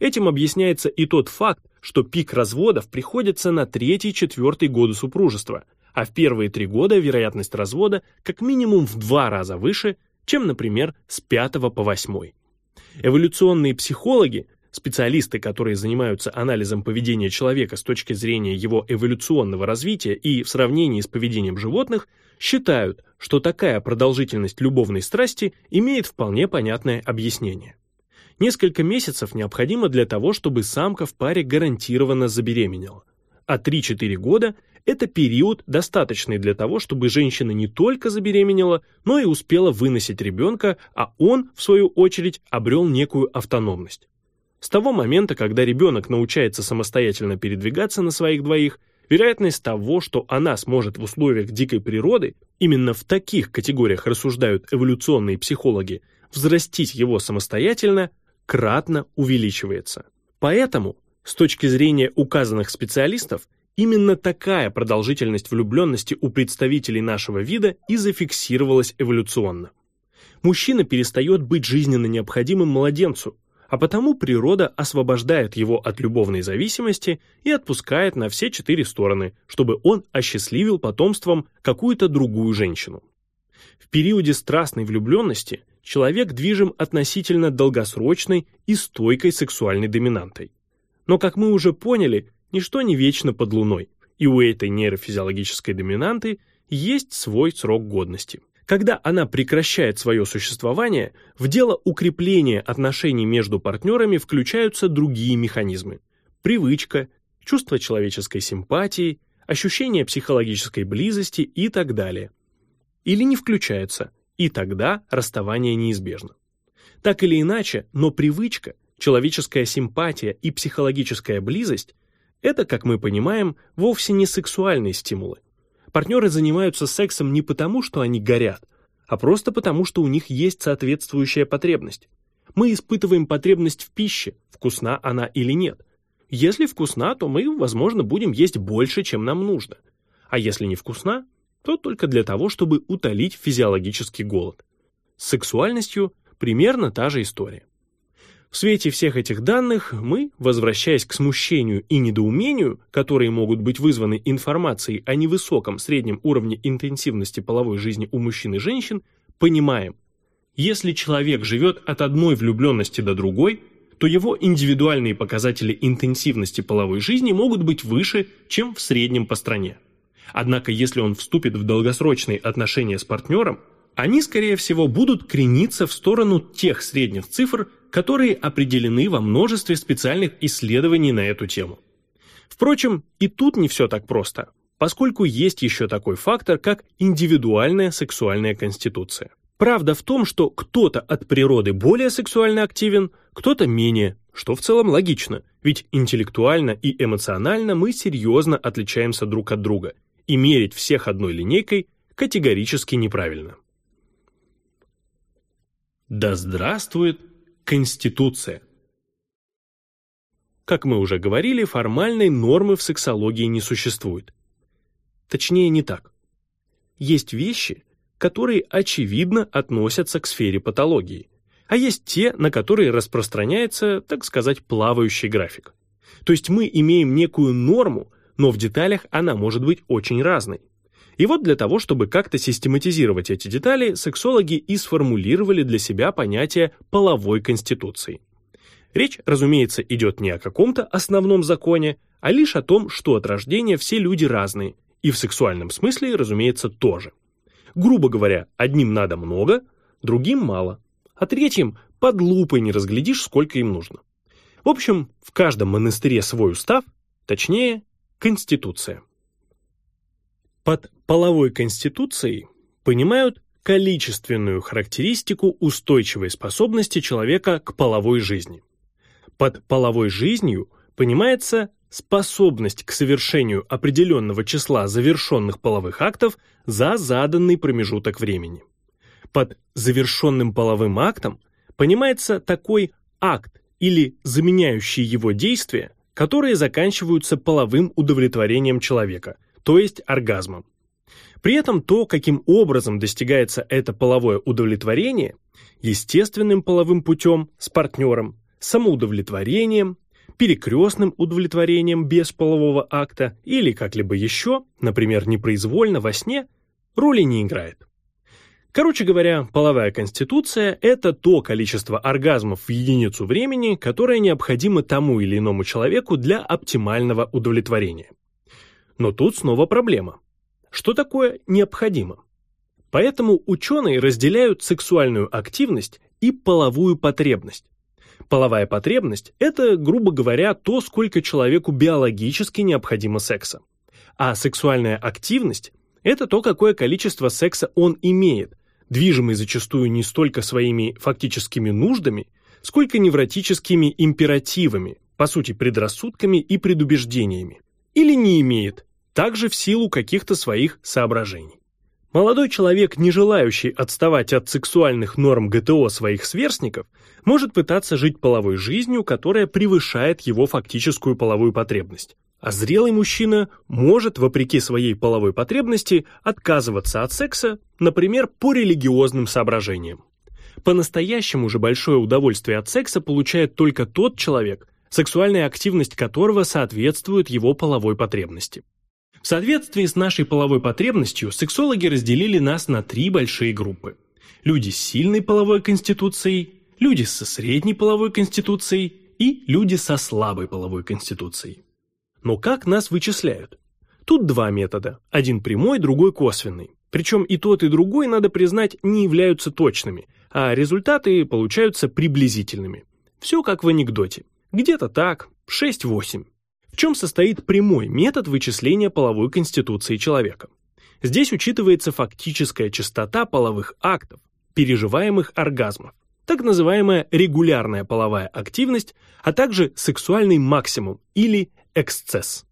Этим объясняется и тот факт, что пик разводов приходится на третий-четвертый годы супружества, а в первые три года вероятность развода как минимум в два раза выше, чем, например, с пятого по восьмой. Эволюционные психологи, специалисты, которые занимаются анализом поведения человека с точки зрения его эволюционного развития и в сравнении с поведением животных, считают, что такая продолжительность любовной страсти имеет вполне понятное объяснение. Несколько месяцев необходимо для того, чтобы самка в паре гарантированно забеременела. А 3-4 года – это период, достаточный для того, чтобы женщина не только забеременела, но и успела выносить ребенка, а он, в свою очередь, обрел некую автономность. С того момента, когда ребенок научается самостоятельно передвигаться на своих двоих, вероятность того, что она сможет в условиях дикой природы, именно в таких категориях рассуждают эволюционные психологи, взрастить его самостоятельно, кратно увеличивается. Поэтому, с точки зрения указанных специалистов, именно такая продолжительность влюбленности у представителей нашего вида и зафиксировалась эволюционно. Мужчина перестает быть жизненно необходимым младенцу, а потому природа освобождает его от любовной зависимости и отпускает на все четыре стороны, чтобы он осчастливил потомством какую-то другую женщину. В периоде страстной влюбленности человек движим относительно долгосрочной и стойкой сексуальной доминантой. Но, как мы уже поняли, ничто не вечно под луной, и у этой нейрофизиологической доминанты есть свой срок годности. Когда она прекращает свое существование, в дело укрепления отношений между партнерами включаются другие механизмы. Привычка, чувство человеческой симпатии, ощущение психологической близости и так далее. Или не включаются, и тогда расставание неизбежно. Так или иначе, но привычка, человеческая симпатия и психологическая близость – это, как мы понимаем, вовсе не сексуальные стимулы. Партнеры занимаются сексом не потому, что они горят, а просто потому, что у них есть соответствующая потребность. Мы испытываем потребность в пище, вкусна она или нет. Если вкусна, то мы, возможно, будем есть больше, чем нам нужно. А если не вкусна, то только для того, чтобы утолить физиологический голод. С сексуальностью примерно та же история. В свете всех этих данных мы, возвращаясь к смущению и недоумению, которые могут быть вызваны информацией о невысоком среднем уровне интенсивности половой жизни у мужчин и женщин, понимаем, если человек живет от одной влюбленности до другой, то его индивидуальные показатели интенсивности половой жизни могут быть выше, чем в среднем по стране. Однако если он вступит в долгосрочные отношения с партнером, они, скорее всего, будут крениться в сторону тех средних цифр, которые определены во множестве специальных исследований на эту тему. Впрочем, и тут не все так просто, поскольку есть еще такой фактор, как индивидуальная сексуальная конституция. Правда в том, что кто-то от природы более сексуально активен, кто-то менее, что в целом логично, ведь интеллектуально и эмоционально мы серьезно отличаемся друг от друга – и мерить всех одной линейкой категорически неправильно. Да здравствует Конституция! Как мы уже говорили, формальной нормы в сексологии не существует. Точнее, не так. Есть вещи, которые очевидно относятся к сфере патологии, а есть те, на которые распространяется, так сказать, плавающий график. То есть мы имеем некую норму, но в деталях она может быть очень разной. И вот для того, чтобы как-то систематизировать эти детали, сексологи и сформулировали для себя понятие половой конституции. Речь, разумеется, идет не о каком-то основном законе, а лишь о том, что от рождения все люди разные, и в сексуальном смысле, разумеется, тоже. Грубо говоря, одним надо много, другим мало, а третьим под лупой не разглядишь, сколько им нужно. В общем, в каждом монастыре свой устав, точнее, конституция. Под половой конституцией понимают количественную характеристику устойчивой способности человека к половой жизни. Под половой жизнью понимается способность к совершению определенного числа завершенных половых актов за заданный промежуток времени. Под завершенным половым актом понимается такой акт или заменяющий его действия, которые заканчиваются половым удовлетворением человека – то есть оргазмом. При этом то, каким образом достигается это половое удовлетворение, естественным половым путем с партнером, самоудовлетворением, перекрестным удовлетворением без полового акта или как-либо еще, например, непроизвольно во сне, роли не играет. Короче говоря, половая конституция – это то количество оргазмов в единицу времени, которое необходимо тому или иному человеку для оптимального удовлетворения. Но тут снова проблема. Что такое необходимо? Поэтому ученые разделяют сексуальную активность и половую потребность. Половая потребность – это, грубо говоря, то, сколько человеку биологически необходимо секса. А сексуальная активность – это то, какое количество секса он имеет, движимый зачастую не столько своими фактическими нуждами, сколько невротическими императивами, по сути предрассудками и предубеждениями. Или не имеет, также в силу каких-то своих соображений. Молодой человек, не желающий отставать от сексуальных норм ГТО своих сверстников, может пытаться жить половой жизнью, которая превышает его фактическую половую потребность. А зрелый мужчина может, вопреки своей половой потребности, отказываться от секса, например, по религиозным соображениям. По-настоящему же большое удовольствие от секса получает только тот человек, сексуальная активность которого соответствует его половой потребности. Соответствии с нашей половой потребностью сексологи разделили нас на три большие группы. Люди с сильной половой конституцией, люди со средней половой конституцией и люди со слабой половой конституцией. Но как нас вычисляют? Тут два метода, один прямой, другой косвенный. Причем и тот, и другой, надо признать, не являются точными, а результаты получаются приблизительными. Все как в анекдоте. Где-то так, 6-8 чем состоит прямой метод вычисления половой конституции человека? Здесь учитывается фактическая частота половых актов, переживаемых оргазмов, так называемая регулярная половая активность, а также сексуальный максимум или эксцесс.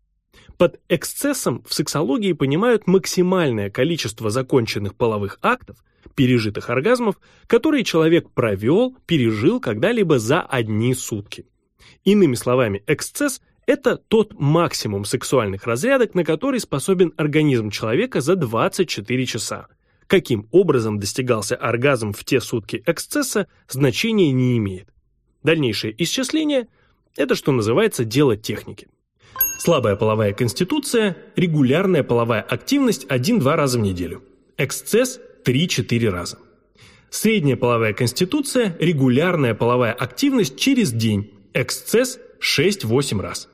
Под эксцессом в сексологии понимают максимальное количество законченных половых актов, пережитых оргазмов, которые человек провел, пережил когда-либо за одни сутки. Иными словами, эксцесс это тот максимум сексуальных разрядок, на который способен организм человека за 24 часа. Каким образом достигался оргазм в те сутки эксцесса, значения не имеет. Дальнейшее исчисление – это, что называется, дело техники. Слабая половая конституция, регулярная половая активность 1-2 раза в неделю. Эксцесс 3-4 раза. Средняя половая конституция, регулярная половая активность через день. Эксцесс 6-8 раз.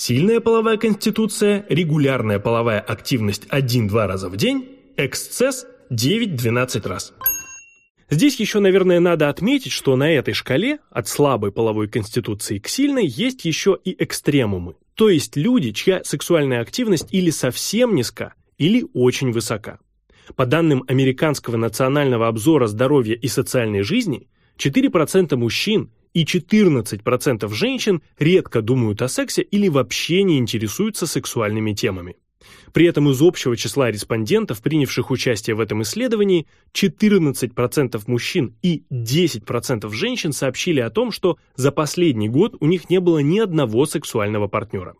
Сильная половая конституция, регулярная половая активность 1-2 раза в день, эксцесс 9-12 раз. Здесь еще, наверное, надо отметить, что на этой шкале от слабой половой конституции к сильной есть еще и экстремумы, то есть люди, чья сексуальная активность или совсем низка, или очень высока. По данным Американского национального обзора здоровья и социальной жизни, 4% мужчин и 14% женщин редко думают о сексе или вообще не интересуются сексуальными темами. При этом из общего числа респондентов, принявших участие в этом исследовании, 14% мужчин и 10% женщин сообщили о том, что за последний год у них не было ни одного сексуального партнера.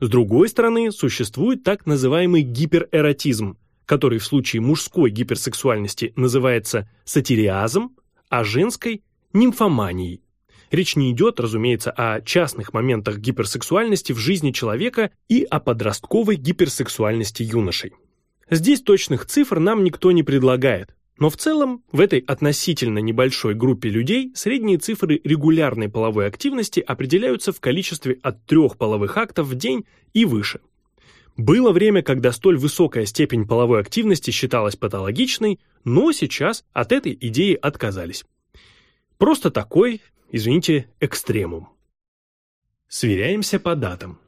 С другой стороны, существует так называемый гиперэротизм, который в случае мужской гиперсексуальности называется сатириазом, а женской – нимфоманией. Речь не идет, разумеется, о частных моментах гиперсексуальности в жизни человека и о подростковой гиперсексуальности юношей. Здесь точных цифр нам никто не предлагает, но в целом в этой относительно небольшой группе людей средние цифры регулярной половой активности определяются в количестве от трех половых актов в день и выше. Было время, когда столь высокая степень половой активности считалась патологичной, но сейчас от этой идеи отказались. Просто такой, извините, экстремум. Сверяемся по датам.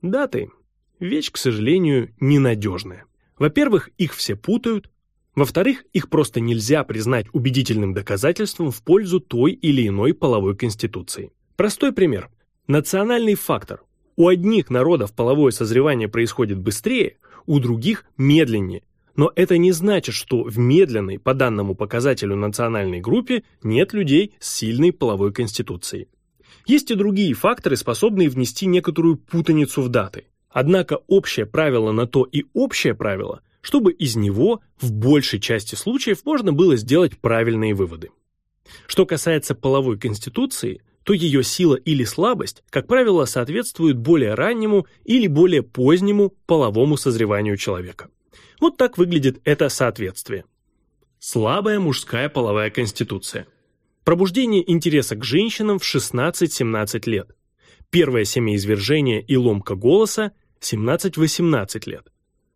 Даты – вещь, к сожалению, ненадежная. Во-первых, их все путают. Во-вторых, их просто нельзя признать убедительным доказательством в пользу той или иной половой конституции. Простой пример. Национальный фактор. У одних народов половое созревание происходит быстрее, у других – медленнее. Но это не значит, что в медленной, по данному показателю национальной группе, нет людей с сильной половой конституцией. Есть и другие факторы, способные внести некоторую путаницу в даты. Однако общее правило на то и общее правило, чтобы из него в большей части случаев можно было сделать правильные выводы. Что касается половой конституции, то ее сила или слабость, как правило, соответствует более раннему или более позднему половому созреванию человека. Вот так выглядит это соответствие. Слабая мужская половая конституция. Пробуждение интереса к женщинам в 16-17 лет. Первое семяизвержение и ломка голоса 17-18 лет.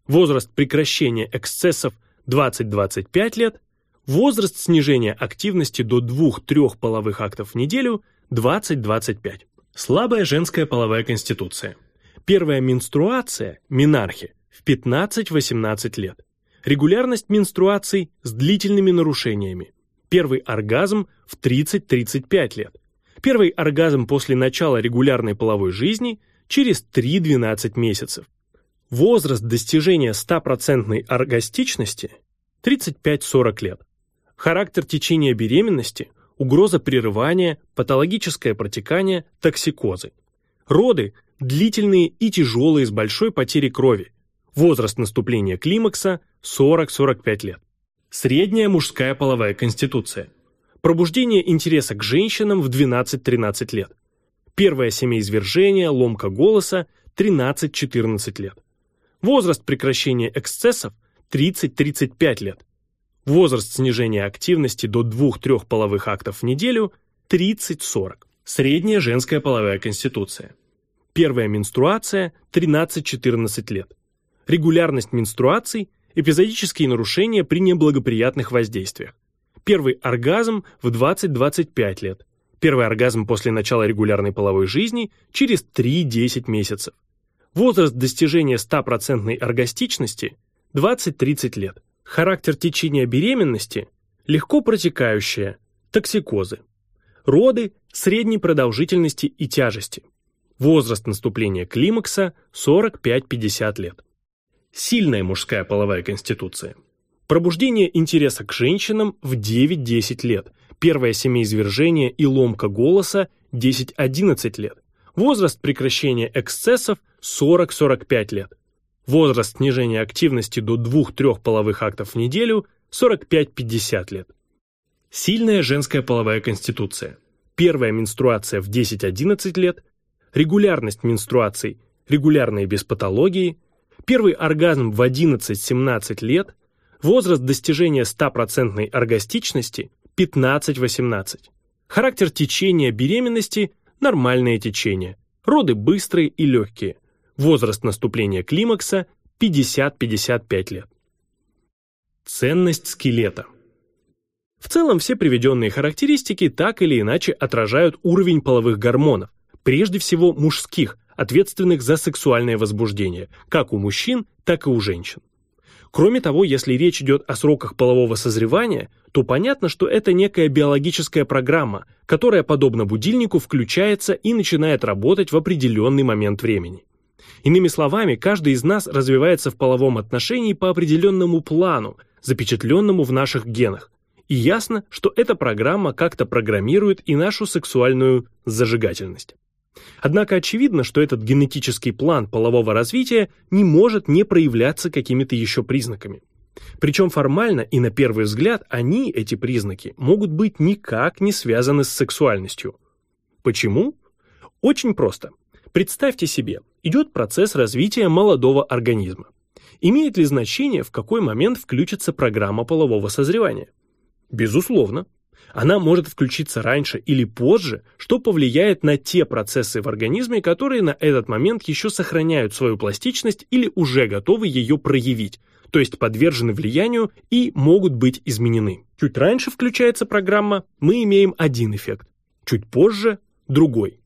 Возраст прекращения эксцессов 20-25 лет. Возраст снижения активности до 2-3 половых актов в неделю 20-25. Слабая женская половая конституция. Первая менструация, минархи, в 15-18 лет. Регулярность менструаций с длительными нарушениями. Первый оргазм в 30-35 лет. Первый оргазм после начала регулярной половой жизни через 3-12 месяцев. Возраст достижения 100% оргастичности 35-40 лет. Характер течения беременности, угроза прерывания, патологическое протекание, токсикозы. Роды – длительные и тяжелые с большой потерей крови. Возраст наступления климакса – 40-45 лет. Средняя мужская половая конституция. Пробуждение интереса к женщинам в 12-13 лет. Первое семяизвержение, ломка голоса 13-14 лет. Возраст прекращения эксцессов 30-35 лет. Возраст снижения активности до 2-3 половых актов в неделю 30-40. Средняя женская половая конституция. Первая менструация 13-14 лет. Регулярность менструаций Эпизодические нарушения при неблагоприятных воздействиях. Первый оргазм в 20-25 лет. Первый оргазм после начала регулярной половой жизни через 3-10 месяцев. Возраст достижения 100% оргастичности 20-30 лет. Характер течения беременности легко протекающая, токсикозы. Роды средней продолжительности и тяжести. Возраст наступления климакса 45-50 лет. Сильная мужская половая конституция. Пробуждение интереса к женщинам в 9-10 лет. Первое семяизвержение и ломка голоса 10-11 лет. Возраст прекращения эксцессов 40-45 лет. Возраст снижения активности до 2-3 половых актов в неделю 45-50 лет. Сильная женская половая конституция. Первая менструация в 10-11 лет. Регулярность менструаций, регулярные без патологии, Первый оргазм в 11-17 лет, возраст достижения 100% оргастичности 15-18. Характер течения беременности – нормальное течение, роды быстрые и легкие, возраст наступления климакса – 50-55 лет. Ценность скелета. В целом все приведенные характеристики так или иначе отражают уровень половых гормонов, прежде всего мужских, ответственных за сексуальное возбуждение, как у мужчин, так и у женщин. Кроме того, если речь идет о сроках полового созревания, то понятно, что это некая биологическая программа, которая, подобно будильнику, включается и начинает работать в определенный момент времени. Иными словами, каждый из нас развивается в половом отношении по определенному плану, запечатленному в наших генах. И ясно, что эта программа как-то программирует и нашу сексуальную зажигательность. Однако очевидно, что этот генетический план полового развития не может не проявляться какими-то еще признаками. Причем формально и на первый взгляд они, эти признаки, могут быть никак не связаны с сексуальностью. Почему? Очень просто. Представьте себе, идет процесс развития молодого организма. Имеет ли значение, в какой момент включится программа полового созревания? Безусловно. Она может включиться раньше или позже, что повлияет на те процессы в организме, которые на этот момент еще сохраняют свою пластичность или уже готовы ее проявить, то есть подвержены влиянию и могут быть изменены. Чуть раньше включается программа, мы имеем один эффект, чуть позже – другой.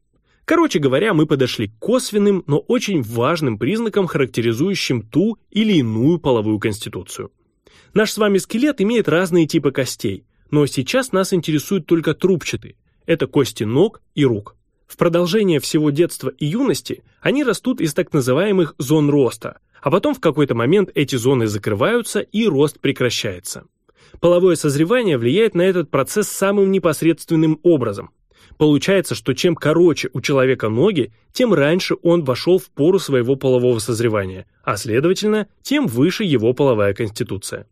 Короче говоря, мы подошли к косвенным, но очень важным признакам, характеризующим ту или иную половую конституцию. Наш с вами скелет имеет разные типы костей, но сейчас нас интересуют только трубчатые. Это кости ног и рук. В продолжение всего детства и юности они растут из так называемых зон роста, а потом в какой-то момент эти зоны закрываются и рост прекращается. Половое созревание влияет на этот процесс самым непосредственным образом. Получается, что чем короче у человека ноги, тем раньше он вошел в пору своего полового созревания, а следовательно, тем выше его половая конституция.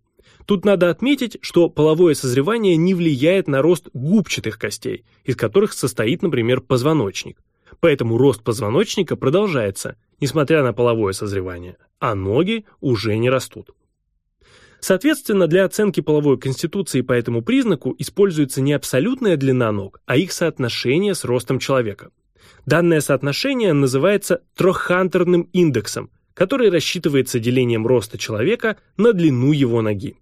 Тут надо отметить, что половое созревание не влияет на рост губчатых костей, из которых состоит, например, позвоночник. Поэтому рост позвоночника продолжается, несмотря на половое созревание, а ноги уже не растут. Соответственно, для оценки половой конституции по этому признаку используется не абсолютная длина ног, а их соотношение с ростом человека. Данное соотношение называется трохантерным индексом, который рассчитывается делением роста человека на длину его ноги.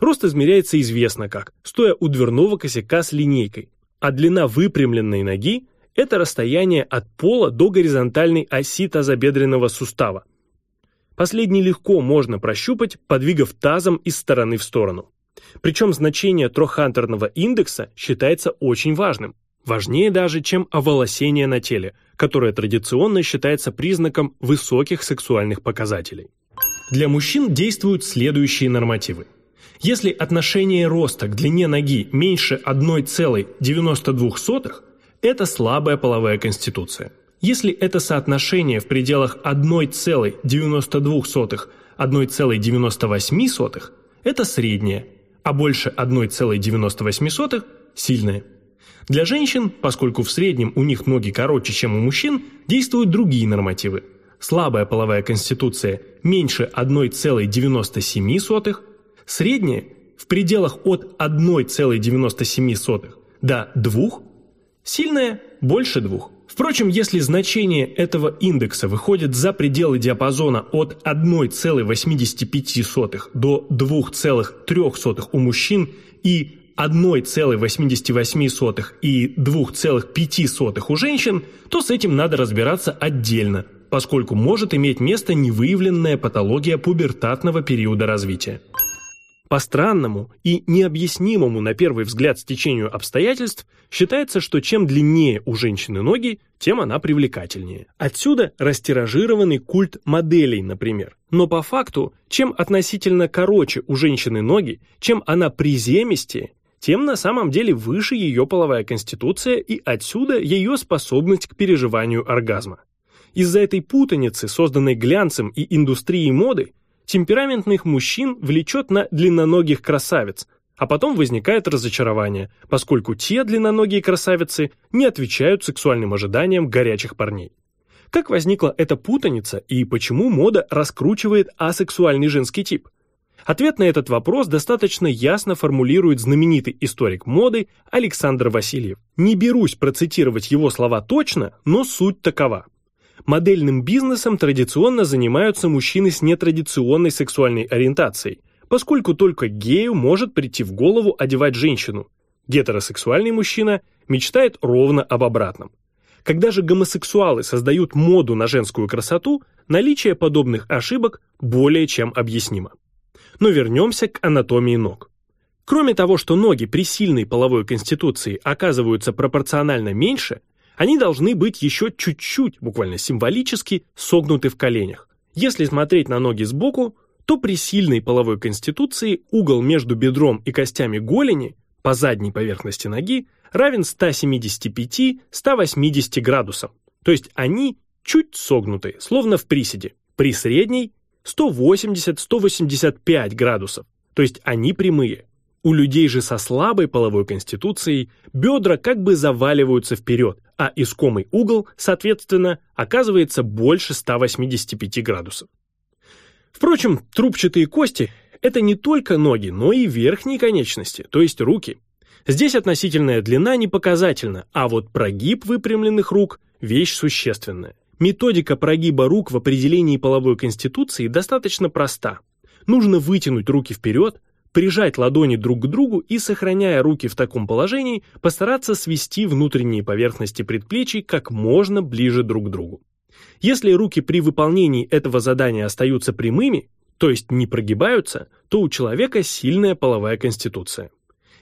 Рост измеряется известно как, стоя у дверного косяка с линейкой, а длина выпрямленной ноги – это расстояние от пола до горизонтальной оси тазобедренного сустава. Последний легко можно прощупать, подвигав тазом из стороны в сторону. Причем значение трохантерного индекса считается очень важным, важнее даже, чем оволосение на теле, которое традиционно считается признаком высоких сексуальных показателей. Для мужчин действуют следующие нормативы. Если отношение роста к длине ноги меньше 1,92, это слабая половая конституция. Если это соотношение в пределах 1,92-1,98, это среднее, а больше 1,98 – сильное. Для женщин, поскольку в среднем у них ноги короче, чем у мужчин, действуют другие нормативы. Слабая половая конституция меньше 1,97, Среднее в пределах от 1,97 до 2, сильное больше 2. Впрочем, если значение этого индекса выходит за пределы диапазона от 1,85 до 2,3 у мужчин и 1,88 и 2,5 у женщин, то с этим надо разбираться отдельно, поскольку может иметь место невыявленная патология пубертатного периода развития. По странному и необъяснимому на первый взгляд стечению обстоятельств считается, что чем длиннее у женщины ноги, тем она привлекательнее. Отсюда растиражированный культ моделей, например. Но по факту, чем относительно короче у женщины ноги, чем она приземистее, тем на самом деле выше ее половая конституция и отсюда ее способность к переживанию оргазма. Из-за этой путаницы, созданной глянцем и индустрией моды, темпераментных мужчин влечет на длинноногих красавиц, а потом возникает разочарование, поскольку те длинноногие красавицы не отвечают сексуальным ожиданиям горячих парней. Как возникла эта путаница и почему мода раскручивает асексуальный женский тип? Ответ на этот вопрос достаточно ясно формулирует знаменитый историк моды Александр Васильев. Не берусь процитировать его слова точно, но суть такова – Модельным бизнесом традиционно занимаются мужчины с нетрадиционной сексуальной ориентацией, поскольку только гею может прийти в голову одевать женщину. Гетеросексуальный мужчина мечтает ровно об обратном. Когда же гомосексуалы создают моду на женскую красоту, наличие подобных ошибок более чем объяснимо. Но вернемся к анатомии ног. Кроме того, что ноги при сильной половой конституции оказываются пропорционально меньше, они должны быть еще чуть-чуть, буквально символически, согнуты в коленях. Если смотреть на ноги сбоку, то при сильной половой конституции угол между бедром и костями голени по задней поверхности ноги равен 175-180 градусам. То есть они чуть согнуты, словно в приседе. При средней 180-185 градусов, то есть они прямые. У людей же со слабой половой конституцией бедра как бы заваливаются вперед, а искомый угол, соответственно, оказывается больше 185 градусов. Впрочем, трубчатые кости – это не только ноги, но и верхние конечности, то есть руки. Здесь относительная длина не показательна, а вот прогиб выпрямленных рук – вещь существенная. Методика прогиба рук в определении половой конституции достаточно проста. Нужно вытянуть руки вперед, прижать ладони друг к другу и, сохраняя руки в таком положении, постараться свести внутренние поверхности предплечий как можно ближе друг к другу. Если руки при выполнении этого задания остаются прямыми, то есть не прогибаются, то у человека сильная половая конституция.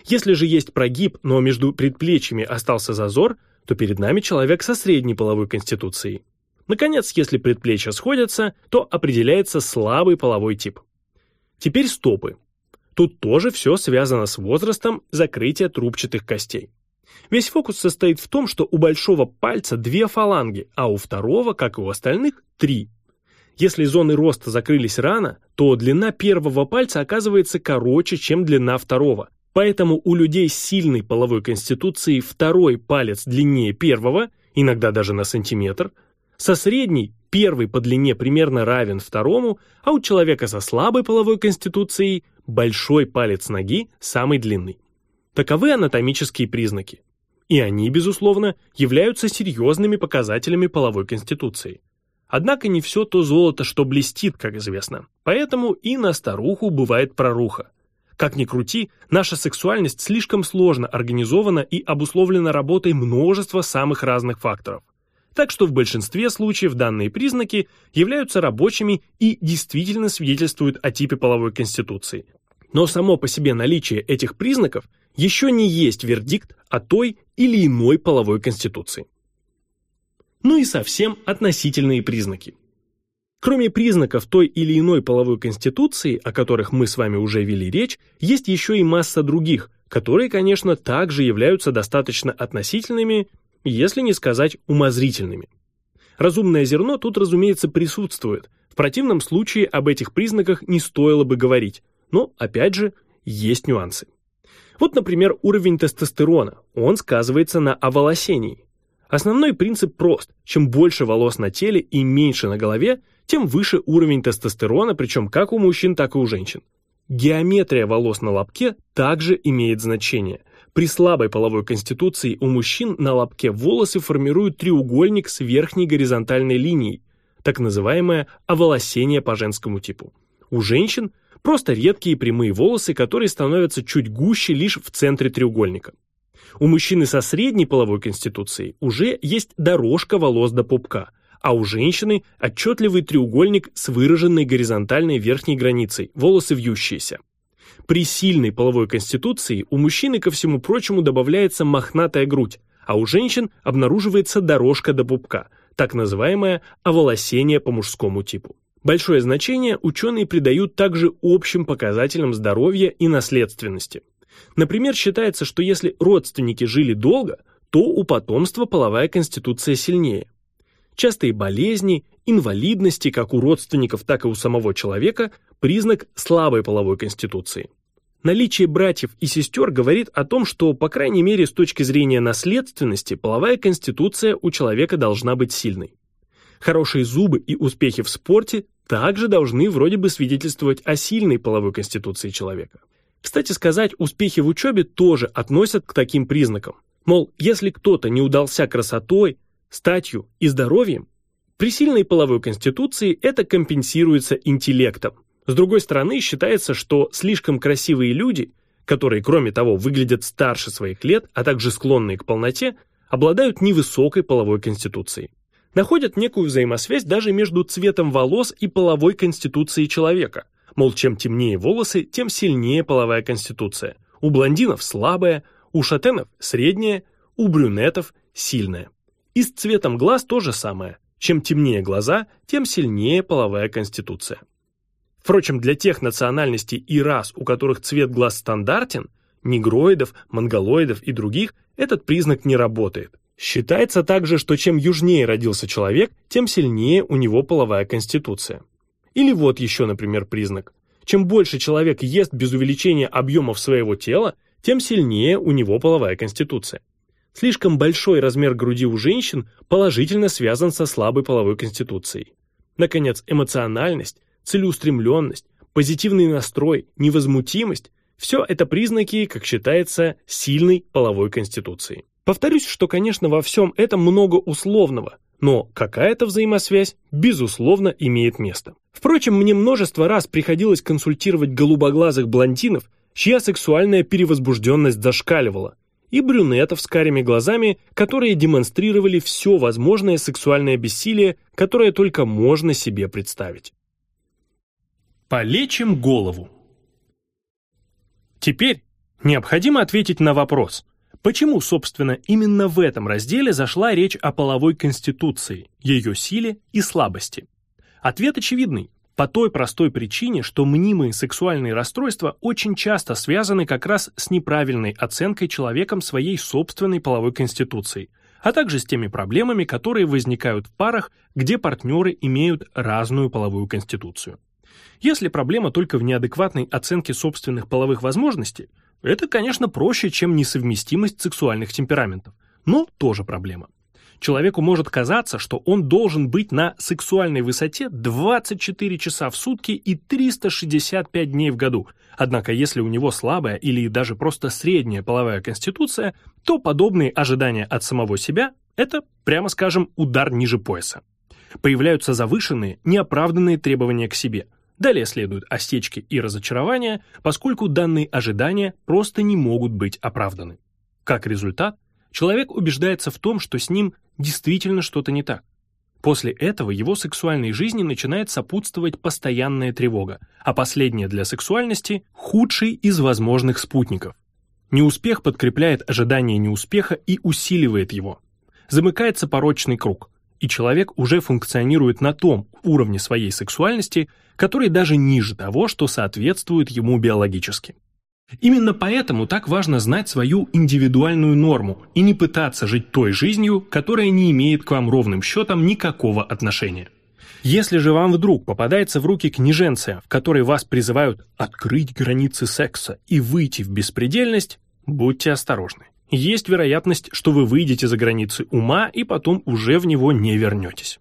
Если же есть прогиб, но между предплечьями остался зазор, то перед нами человек со средней половой конституцией. Наконец, если предплечья сходятся, то определяется слабый половой тип. Теперь стопы. Тут тоже все связано с возрастом закрытия трубчатых костей. Весь фокус состоит в том, что у большого пальца две фаланги, а у второго, как и у остальных, три. Если зоны роста закрылись рано, то длина первого пальца оказывается короче, чем длина второго. Поэтому у людей с сильной половой конституцией второй палец длиннее первого, иногда даже на сантиметр, со средней первый по длине примерно равен второму, а у человека со слабой половой конституцией большой палец ноги самый длинный. Таковы анатомические признаки. И они, безусловно, являются серьезными показателями половой конституции. Однако не все то золото, что блестит, как известно. Поэтому и на старуху бывает проруха. Как ни крути, наша сексуальность слишком сложно организована и обусловлена работой множества самых разных факторов – так что в большинстве случаев данные признаки являются рабочими и действительно свидетельствуют о типе половой конституции. Но само по себе наличие этих признаков еще не есть вердикт о той или иной половой конституции. Ну и совсем относительные признаки. Кроме признаков той или иной половой конституции, о которых мы с вами уже вели речь, есть еще и масса других, которые, конечно, также являются достаточно относительными если не сказать умозрительными. Разумное зерно тут, разумеется, присутствует. В противном случае об этих признаках не стоило бы говорить. Но, опять же, есть нюансы. Вот, например, уровень тестостерона. Он сказывается на оволосении. Основной принцип прост. Чем больше волос на теле и меньше на голове, тем выше уровень тестостерона, причем как у мужчин, так и у женщин. Геометрия волос на лобке также имеет значение. При слабой половой конституции у мужчин на лобке волосы формируют треугольник с верхней горизонтальной линией, так называемое оволосение по женскому типу. У женщин просто редкие прямые волосы, которые становятся чуть гуще лишь в центре треугольника. У мужчины со средней половой конституцией уже есть дорожка волос до пупка, а у женщины отчетливый треугольник с выраженной горизонтальной верхней границей, волосы вьющиеся. При сильной половой конституции у мужчины, ко всему прочему, добавляется мохнатая грудь, а у женщин обнаруживается дорожка до пупка, так называемое оволосение по мужскому типу. Большое значение ученые придают также общим показателям здоровья и наследственности. Например, считается, что если родственники жили долго, то у потомства половая конституция сильнее. Частые болезни, инвалидности как у родственников, так и у самого человека – признак слабой половой конституции. Наличие братьев и сестер говорит о том, что, по крайней мере, с точки зрения наследственности, половая конституция у человека должна быть сильной. Хорошие зубы и успехи в спорте также должны вроде бы свидетельствовать о сильной половой конституции человека. Кстати сказать, успехи в учебе тоже относят к таким признакам. Мол, если кто-то не удался красотой, статью и здоровьем, при сильной половой конституции это компенсируется интеллектом. С другой стороны, считается, что слишком красивые люди, которые, кроме того, выглядят старше своих лет, а также склонные к полноте, обладают невысокой половой конституцией. Находят некую взаимосвязь даже между цветом волос и половой конституцией человека. Мол, чем темнее волосы, тем сильнее половая конституция. У блондинов слабая, у шатенов средняя, у брюнетов сильная. И с цветом глаз то же самое. Чем темнее глаза, тем сильнее половая конституция. Впрочем, для тех национальностей и рас, у которых цвет глаз стандартен, негроидов, монголоидов и других, этот признак не работает. Считается также, что чем южнее родился человек, тем сильнее у него половая конституция. Или вот еще, например, признак. Чем больше человек ест без увеличения объемов своего тела, тем сильнее у него половая конституция. Слишком большой размер груди у женщин положительно связан со слабой половой конституцией. Наконец, эмоциональность, целеустремленность, позитивный настрой, невозмутимость – все это признаки, как считается, сильной половой конституции. Повторюсь, что, конечно, во всем этом много условного, но какая-то взаимосвязь, безусловно, имеет место. Впрочем, мне множество раз приходилось консультировать голубоглазых блондинов, чья сексуальная перевозбужденность зашкаливала, и брюнетов с карими глазами, которые демонстрировали все возможное сексуальное бессилие, которое только можно себе представить. Полечим голову. Теперь необходимо ответить на вопрос, почему, собственно, именно в этом разделе зашла речь о половой конституции, ее силе и слабости. Ответ очевидный. По той простой причине, что мнимые сексуальные расстройства очень часто связаны как раз с неправильной оценкой человеком своей собственной половой конституции, а также с теми проблемами, которые возникают в парах, где партнеры имеют разную половую конституцию. Если проблема только в неадекватной оценке собственных половых возможностей, это, конечно, проще, чем несовместимость сексуальных темпераментов, но тоже проблема. Человеку может казаться, что он должен быть на сексуальной высоте 24 часа в сутки и 365 дней в году. Однако, если у него слабая или даже просто средняя половая конституция, то подобные ожидания от самого себя – это, прямо скажем, удар ниже пояса. Появляются завышенные, неоправданные требования к себе. Далее следуют осечки и разочарования, поскольку данные ожидания просто не могут быть оправданы. Как результат, человек убеждается в том, что с ним действительно что-то не так. После этого его сексуальной жизни начинает сопутствовать постоянная тревога, а последняя для сексуальности – худший из возможных спутников. Неуспех подкрепляет ожидание неуспеха и усиливает его. Замыкается порочный круг, и человек уже функционирует на том уровне своей сексуальности, который даже ниже того, что соответствует ему биологически. Именно поэтому так важно знать свою индивидуальную норму и не пытаться жить той жизнью, которая не имеет к вам ровным счетом никакого отношения. Если же вам вдруг попадается в руки книженция, в которой вас призывают открыть границы секса и выйти в беспредельность, будьте осторожны. Есть вероятность, что вы выйдете за границы ума и потом уже в него не вернетесь.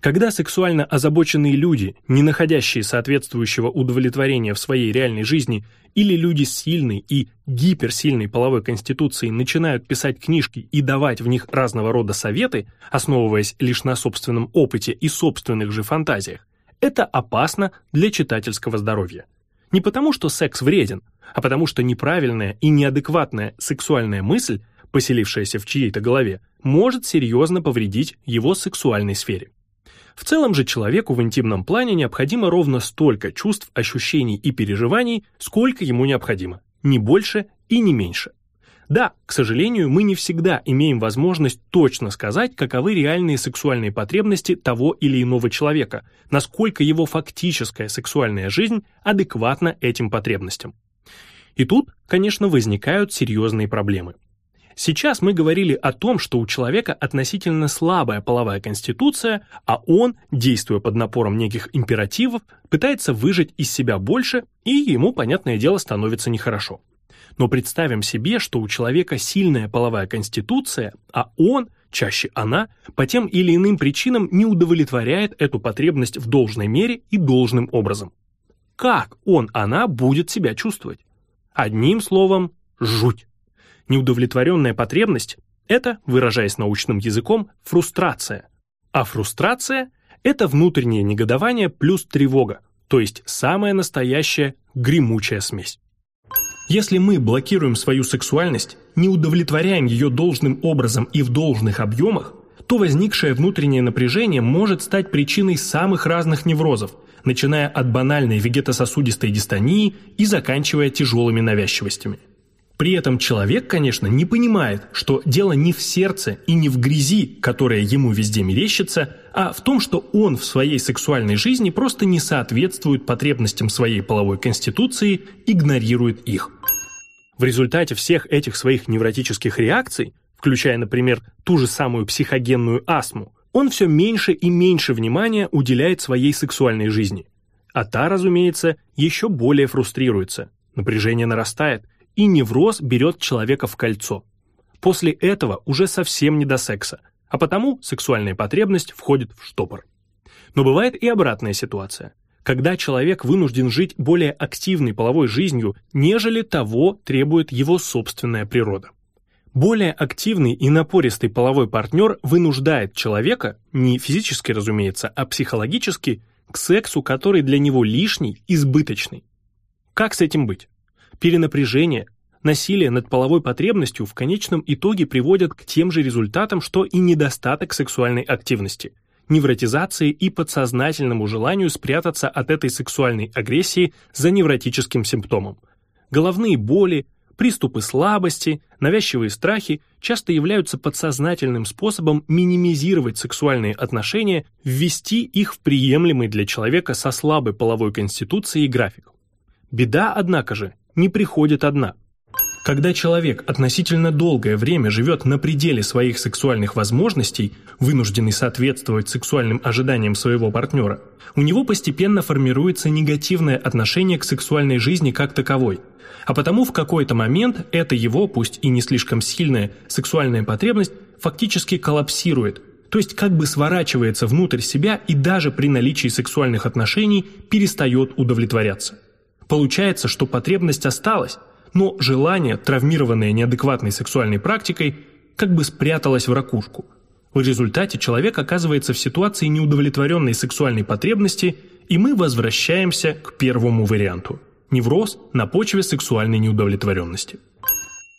Когда сексуально озабоченные люди, не находящие соответствующего удовлетворения в своей реальной жизни, или люди с сильной и гиперсильной половой конституцией начинают писать книжки и давать в них разного рода советы, основываясь лишь на собственном опыте и собственных же фантазиях, это опасно для читательского здоровья. Не потому, что секс вреден, а потому что неправильная и неадекватная сексуальная мысль, поселившаяся в чьей-то голове, может серьезно повредить его сексуальной сфере. В целом же человеку в интимном плане необходимо ровно столько чувств, ощущений и переживаний, сколько ему необходимо, не больше и не меньше. Да, к сожалению, мы не всегда имеем возможность точно сказать, каковы реальные сексуальные потребности того или иного человека, насколько его фактическая сексуальная жизнь адекватна этим потребностям. И тут, конечно, возникают серьезные проблемы. Сейчас мы говорили о том, что у человека относительно слабая половая конституция, а он, действуя под напором неких императивов, пытается выжать из себя больше, и ему, понятное дело, становится нехорошо. Но представим себе, что у человека сильная половая конституция, а он, чаще она, по тем или иным причинам не удовлетворяет эту потребность в должной мере и должным образом. Как он, она будет себя чувствовать? Одним словом, жуть. Неудовлетворенная потребность – это, выражаясь научным языком, фрустрация. А фрустрация – это внутреннее негодование плюс тревога, то есть самая настоящая гремучая смесь. Если мы блокируем свою сексуальность, не удовлетворяем ее должным образом и в должных объемах, то возникшее внутреннее напряжение может стать причиной самых разных неврозов, начиная от банальной вегетососудистой дистонии и заканчивая тяжелыми навязчивостями. При этом человек, конечно, не понимает, что дело не в сердце и не в грязи, которая ему везде мерещится, а в том, что он в своей сексуальной жизни просто не соответствует потребностям своей половой конституции, игнорирует их. В результате всех этих своих невротических реакций, включая, например, ту же самую психогенную астму, он все меньше и меньше внимания уделяет своей сексуальной жизни. А та, разумеется, еще более фрустрируется. Напряжение нарастает, и невроз берет человека в кольцо. После этого уже совсем не до секса, а потому сексуальная потребность входит в штопор. Но бывает и обратная ситуация. когда человек вынужден жить более активной половой жизнью, нежели того требует его собственная природа. Более активный и напористый половой партнер вынуждает человека, не физически, разумеется, а психологически, к сексу, который для него лишний, избыточный. Как с этим быть? Перенапряжение, насилие над половой потребностью в конечном итоге приводят к тем же результатам, что и недостаток сексуальной активности – невротизации и подсознательному желанию спрятаться от этой сексуальной агрессии за невротическим симптомом. Головные боли, приступы слабости, навязчивые страхи часто являются подсознательным способом минимизировать сексуальные отношения, ввести их в приемлемый для человека со слабой половой конституцией график. Беда, однако же, не приходит одна – когда человек относительно долгое время живет на пределе своих сексуальных возможностей, вынужденный соответствовать сексуальным ожиданиям своего партнера, у него постепенно формируется негативное отношение к сексуальной жизни как таковой. А потому в какой-то момент эта его, пусть и не слишком сильная, сексуальная потребность фактически коллапсирует, то есть как бы сворачивается внутрь себя и даже при наличии сексуальных отношений перестает удовлетворяться. Получается, что потребность осталась, но желание, травмированное неадекватной сексуальной практикой, как бы спряталось в ракушку. В результате человек оказывается в ситуации неудовлетворенной сексуальной потребности, и мы возвращаемся к первому варианту – невроз на почве сексуальной неудовлетворенности.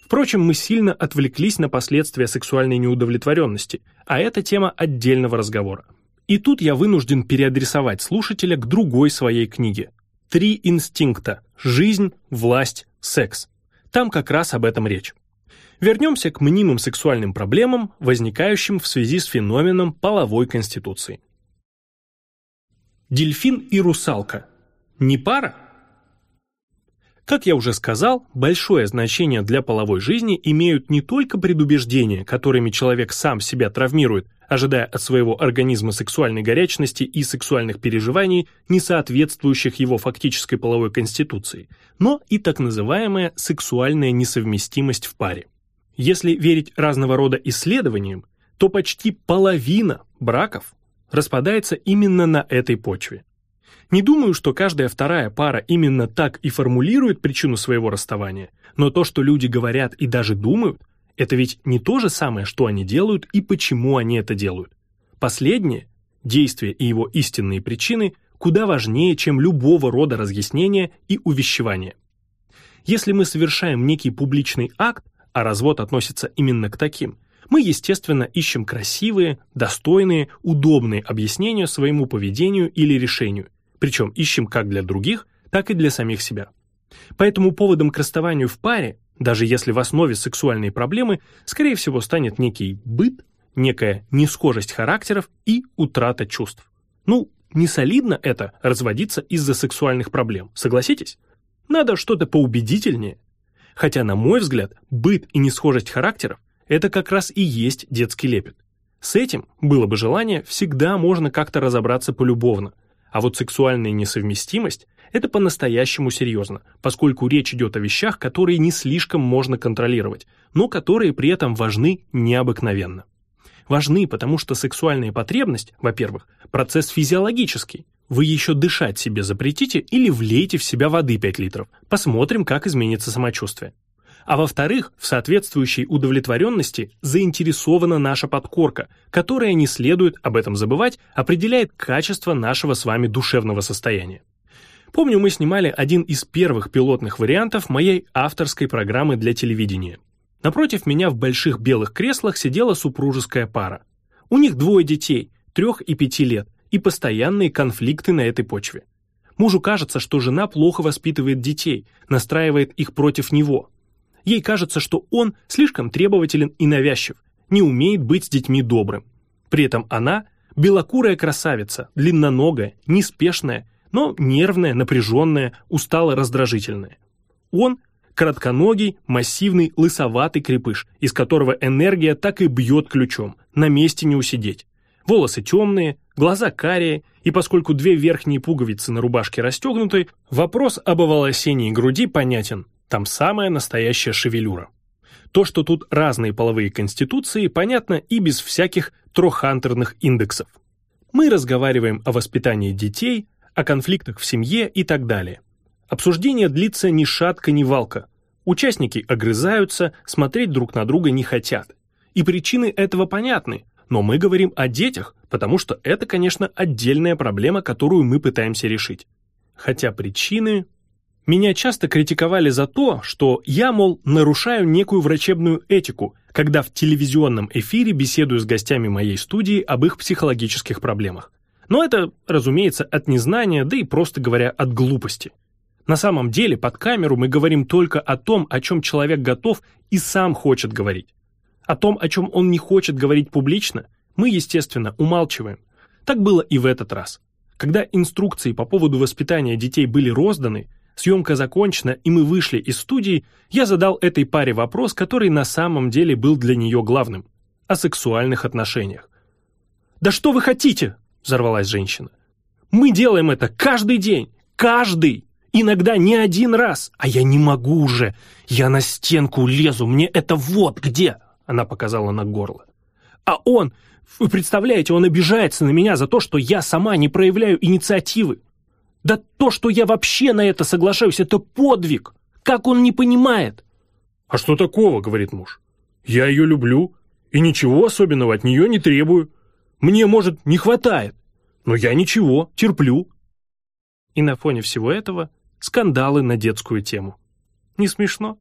Впрочем, мы сильно отвлеклись на последствия сексуальной неудовлетворенности, а это тема отдельного разговора. И тут я вынужден переадресовать слушателя к другой своей книге «Три инстинкта. Жизнь, власть, секс. Там как раз об этом речь. Вернемся к мнимым сексуальным проблемам, возникающим в связи с феноменом половой конституции. Дельфин и русалка. Не пара? Как я уже сказал, большое значение для половой жизни имеют не только предубеждения, которыми человек сам себя травмирует, ожидая от своего организма сексуальной горячности и сексуальных переживаний, не соответствующих его фактической половой конституции, но и так называемая сексуальная несовместимость в паре. Если верить разного рода исследованиям, то почти половина браков распадается именно на этой почве. Не думаю, что каждая вторая пара именно так и формулирует причину своего расставания, но то, что люди говорят и даже думают – это ведь не то же самое, что они делают и почему они это делают. Последнее, действие и его истинные причины, куда важнее, чем любого рода разъяснения и увещевания. Если мы совершаем некий публичный акт, а развод относится именно к таким, мы, естественно, ищем красивые, достойные, удобные объяснения своему поведению или решению, причем ищем как для других, так и для самих себя. Поэтому поводом к расставанию в паре даже если в основе сексуальной проблемы, скорее всего, станет некий быт, некая несхожесть характеров и утрата чувств. Ну, не солидно это разводиться из-за сексуальных проблем, согласитесь? Надо что-то поубедительнее. Хотя, на мой взгляд, быт и несхожесть характеров – это как раз и есть детский лепет. С этим, было бы желание, всегда можно как-то разобраться полюбовно. А вот сексуальная несовместимость это по-настоящему серьезно, поскольку речь идет о вещах, которые не слишком можно контролировать, но которые при этом важны необыкновенно. Важны, потому что сексуальная потребность, во-первых, процесс физиологический. Вы еще дышать себе запретите или влейте в себя воды 5 литров. Посмотрим, как изменится самочувствие. А во-вторых, в соответствующей удовлетворенности заинтересована наша подкорка, которая, не следует об этом забывать, определяет качество нашего с вами душевного состояния. Помню, мы снимали один из первых пилотных вариантов моей авторской программы для телевидения. Напротив меня в больших белых креслах сидела супружеская пара. У них двое детей, трех и пяти лет, и постоянные конфликты на этой почве. Мужу кажется, что жена плохо воспитывает детей, настраивает их против него. Ей кажется, что он слишком требователен и навязчив, не умеет быть с детьми добрым. При этом она – белокурая красавица, длинноногая, неспешная, но нервная, напряженная, устало-раздражительная. Он – коротконогий, массивный, лысоватый крепыш, из которого энергия так и бьет ключом, на месте не усидеть. Волосы темные, глаза карие, и поскольку две верхние пуговицы на рубашке расстегнуты, вопрос об оволосении груди понятен, там самая настоящая шевелюра. То, что тут разные половые конституции, понятно и без всяких трохантерных индексов. Мы разговариваем о воспитании детей, о конфликтах в семье и так далее. Обсуждение длится ни шатка, ни валка. Участники огрызаются, смотреть друг на друга не хотят. И причины этого понятны, но мы говорим о детях, потому что это, конечно, отдельная проблема, которую мы пытаемся решить. Хотя причины... Меня часто критиковали за то, что я, мол, нарушаю некую врачебную этику, когда в телевизионном эфире беседую с гостями моей студии об их психологических проблемах. Но это, разумеется, от незнания, да и просто говоря, от глупости. На самом деле, под камеру мы говорим только о том, о чем человек готов и сам хочет говорить. О том, о чем он не хочет говорить публично, мы, естественно, умалчиваем. Так было и в этот раз. Когда инструкции по поводу воспитания детей были розданы, съемка закончена, и мы вышли из студии, я задал этой паре вопрос, который на самом деле был для нее главным – о сексуальных отношениях. «Да что вы хотите?» – взорвалась женщина. «Мы делаем это каждый день, каждый, иногда не один раз, а я не могу уже, я на стенку лезу, мне это вот где!» – она показала на горло. «А он, вы представляете, он обижается на меня за то, что я сама не проявляю инициативы. Да то, что я вообще на это соглашаюсь, это подвиг. Как он не понимает? А что такого, говорит муж. Я ее люблю и ничего особенного от нее не требую. Мне, может, не хватает, но я ничего, терплю. И на фоне всего этого скандалы на детскую тему. Не смешно?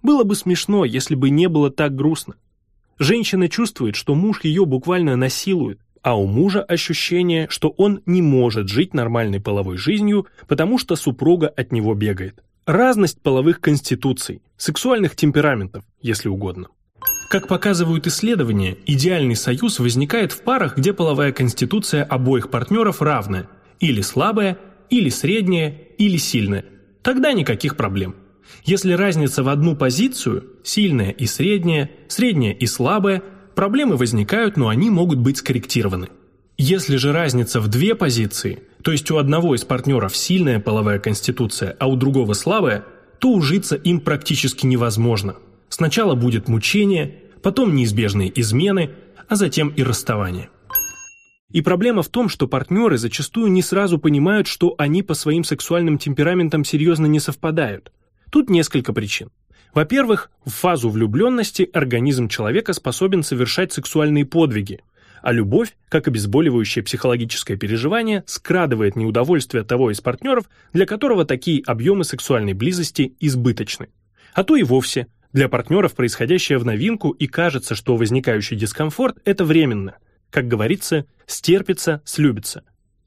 Было бы смешно, если бы не было так грустно. Женщина чувствует, что муж ее буквально насилует, а у мужа ощущение, что он не может жить нормальной половой жизнью, потому что супруга от него бегает. Разность половых конституций, сексуальных темпераментов, если угодно. Как показывают исследования, идеальный союз возникает в парах, где половая конституция обоих партнеров равная, или слабая, или средняя, или сильная. Тогда никаких проблем. Если разница в одну позицию, сильная и средняя, средняя и слабая, проблемы возникают, но они могут быть скорректированы. Если же разница в две позиции, то есть у одного из партнеров сильная половая конституция, а у другого слабая, то ужиться им практически невозможно. Сначала будет мучение, потом неизбежные измены, а затем и расставание. И проблема в том, что партнеры зачастую не сразу понимают, что они по своим сексуальным темпераментам серьезно не совпадают. Тут несколько причин. Во-первых, в фазу влюбленности организм человека способен совершать сексуальные подвиги, а любовь, как обезболивающее психологическое переживание, скрадывает неудовольствие того из партнеров, для которого такие объемы сексуальной близости избыточны. А то и вовсе, для партнеров происходящее в новинку и кажется, что возникающий дискомфорт – это временно. Как говорится, стерпится, слюбится.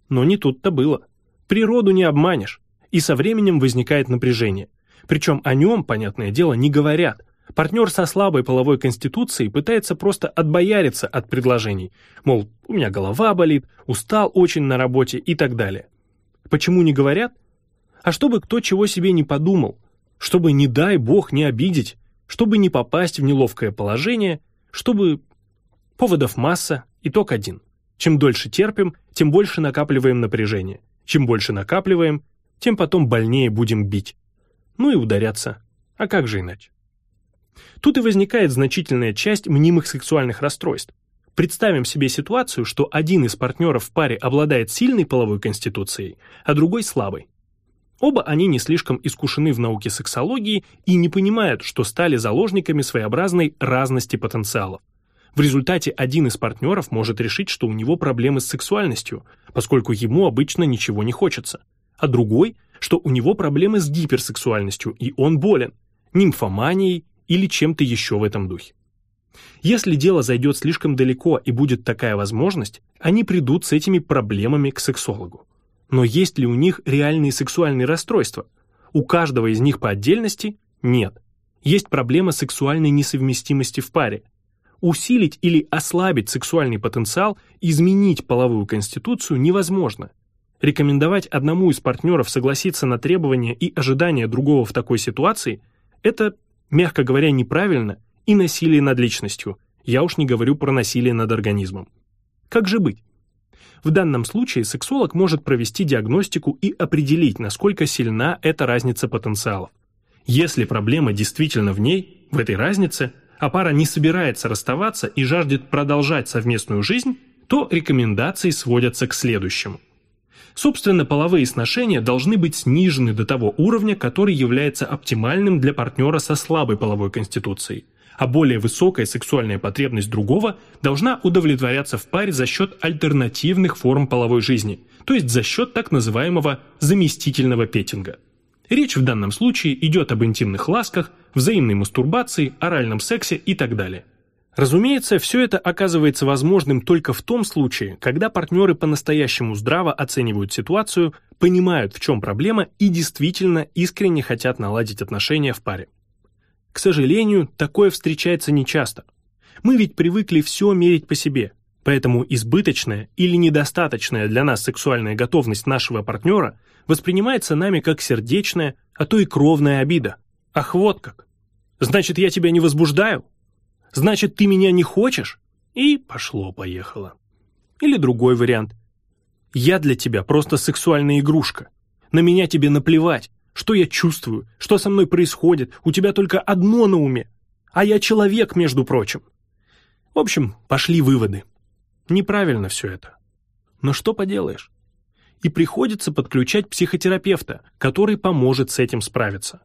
Но не тут-то было. Природу не обманешь, и со временем возникает напряжение – причем о нем, понятное дело, не говорят. Партнер со слабой половой конституцией пытается просто отбояриться от предложений. Мол, у меня голова болит, устал очень на работе и так далее. Почему не говорят? А чтобы кто чего себе не подумал. Чтобы, не дай бог, не обидеть. Чтобы не попасть в неловкое положение. Чтобы... Поводов масса, итог один. Чем дольше терпим, тем больше накапливаем напряжение. Чем больше накапливаем, тем потом больнее будем бить ну и ударяться. А как же иначе? Тут и возникает значительная часть мнимых сексуальных расстройств. Представим себе ситуацию, что один из партнеров в паре обладает сильной половой конституцией, а другой слабой. Оба они не слишком искушены в науке сексологии и не понимают, что стали заложниками своеобразной разности потенциалов. В результате один из партнеров может решить, что у него проблемы с сексуальностью, поскольку ему обычно ничего не хочется, а другой – что у него проблемы с гиперсексуальностью, и он болен, нимфоманией или чем-то еще в этом духе. Если дело зайдет слишком далеко и будет такая возможность, они придут с этими проблемами к сексологу. Но есть ли у них реальные сексуальные расстройства? У каждого из них по отдельности нет. Есть проблема сексуальной несовместимости в паре. Усилить или ослабить сексуальный потенциал, изменить половую конституцию невозможно. Рекомендовать одному из партнеров согласиться на требования и ожидания другого в такой ситуации – это, мягко говоря, неправильно и насилие над личностью. Я уж не говорю про насилие над организмом. Как же быть? В данном случае сексолог может провести диагностику и определить, насколько сильна эта разница потенциалов. Если проблема действительно в ней, в этой разнице, а пара не собирается расставаться и жаждет продолжать совместную жизнь, то рекомендации сводятся к следующему – Собственно, половые сношения должны быть снижены до того уровня, который является оптимальным для партнера со слабой половой конституцией, а более высокая сексуальная потребность другого должна удовлетворяться в паре за счет альтернативных форм половой жизни, то есть за счет так называемого заместительного петинга. Речь в данном случае идет об интимных ласках, взаимной мастурбации, оральном сексе и так далее. Разумеется, все это оказывается возможным только в том случае, когда партнеры по-настоящему здраво оценивают ситуацию, понимают, в чем проблема и действительно искренне хотят наладить отношения в паре. К сожалению, такое встречается нечасто. Мы ведь привыкли все мерить по себе, поэтому избыточная или недостаточная для нас сексуальная готовность нашего партнера воспринимается нами как сердечная, а то и кровная обида. Ах, вот как! Значит, я тебя не возбуждаю? Значит, ты меня не хочешь? И пошло-поехало. Или другой вариант. Я для тебя просто сексуальная игрушка. На меня тебе наплевать. Что я чувствую, что со мной происходит, у тебя только одно на уме. А я человек, между прочим. В общем, пошли выводы. Неправильно все это. Но что поделаешь? И приходится подключать психотерапевта, который поможет с этим справиться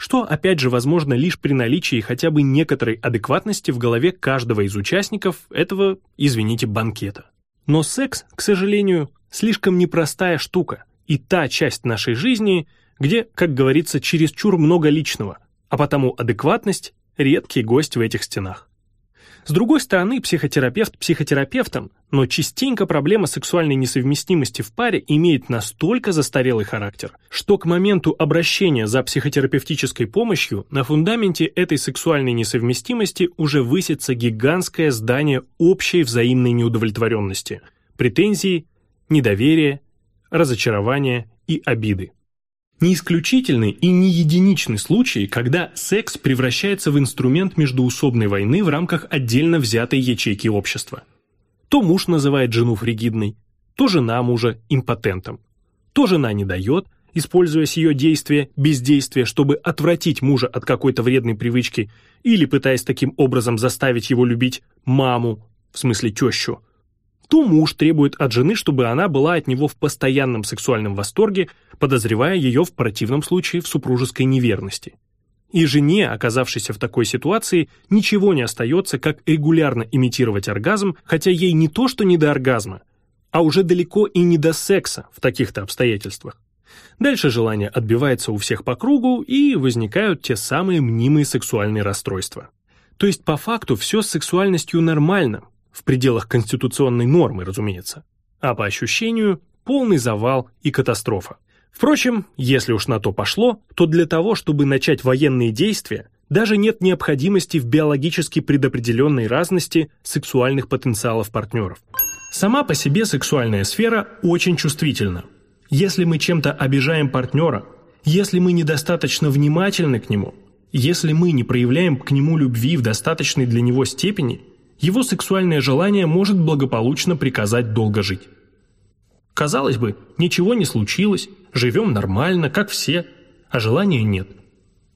что, опять же, возможно лишь при наличии хотя бы некоторой адекватности в голове каждого из участников этого, извините, банкета. Но секс, к сожалению, слишком непростая штука, и та часть нашей жизни, где, как говорится, чересчур много личного, а потому адекватность – редкий гость в этих стенах. С другой стороны, психотерапевт психотерапевтом, но частенько проблема сексуальной несовместимости в паре имеет настолько застарелый характер, что к моменту обращения за психотерапевтической помощью на фундаменте этой сексуальной несовместимости уже высится гигантское здание общей взаимной неудовлетворенности, претензии, недоверия, разочарования и обиды. Не исключительный и не единичный случай, когда секс превращается в инструмент междуусобной войны в рамках отдельно взятой ячейки общества. То муж называет жену фригидной, то жена мужа импотентом. То жена не дает, используя ее действия, бездействие, чтобы отвратить мужа от какой-то вредной привычки или пытаясь таким образом заставить его любить маму, в смысле тещу, то муж требует от жены, чтобы она была от него в постоянном сексуальном восторге, подозревая ее в противном случае в супружеской неверности. И жене, оказавшейся в такой ситуации, ничего не остается, как регулярно имитировать оргазм, хотя ей не то что не до оргазма, а уже далеко и не до секса в таких-то обстоятельствах. Дальше желание отбивается у всех по кругу, и возникают те самые мнимые сексуальные расстройства. То есть по факту все с сексуальностью нормально, в пределах конституционной нормы, разумеется. А по ощущению – полный завал и катастрофа. Впрочем, если уж на то пошло, то для того, чтобы начать военные действия, даже нет необходимости в биологически предопределенной разности сексуальных потенциалов партнеров. Сама по себе сексуальная сфера очень чувствительна. Если мы чем-то обижаем партнера, если мы недостаточно внимательны к нему, если мы не проявляем к нему любви в достаточной для него степени, его сексуальное желание может благополучно приказать долго жить. Казалось бы, ничего не случилось, живем нормально, как все, а желания нет.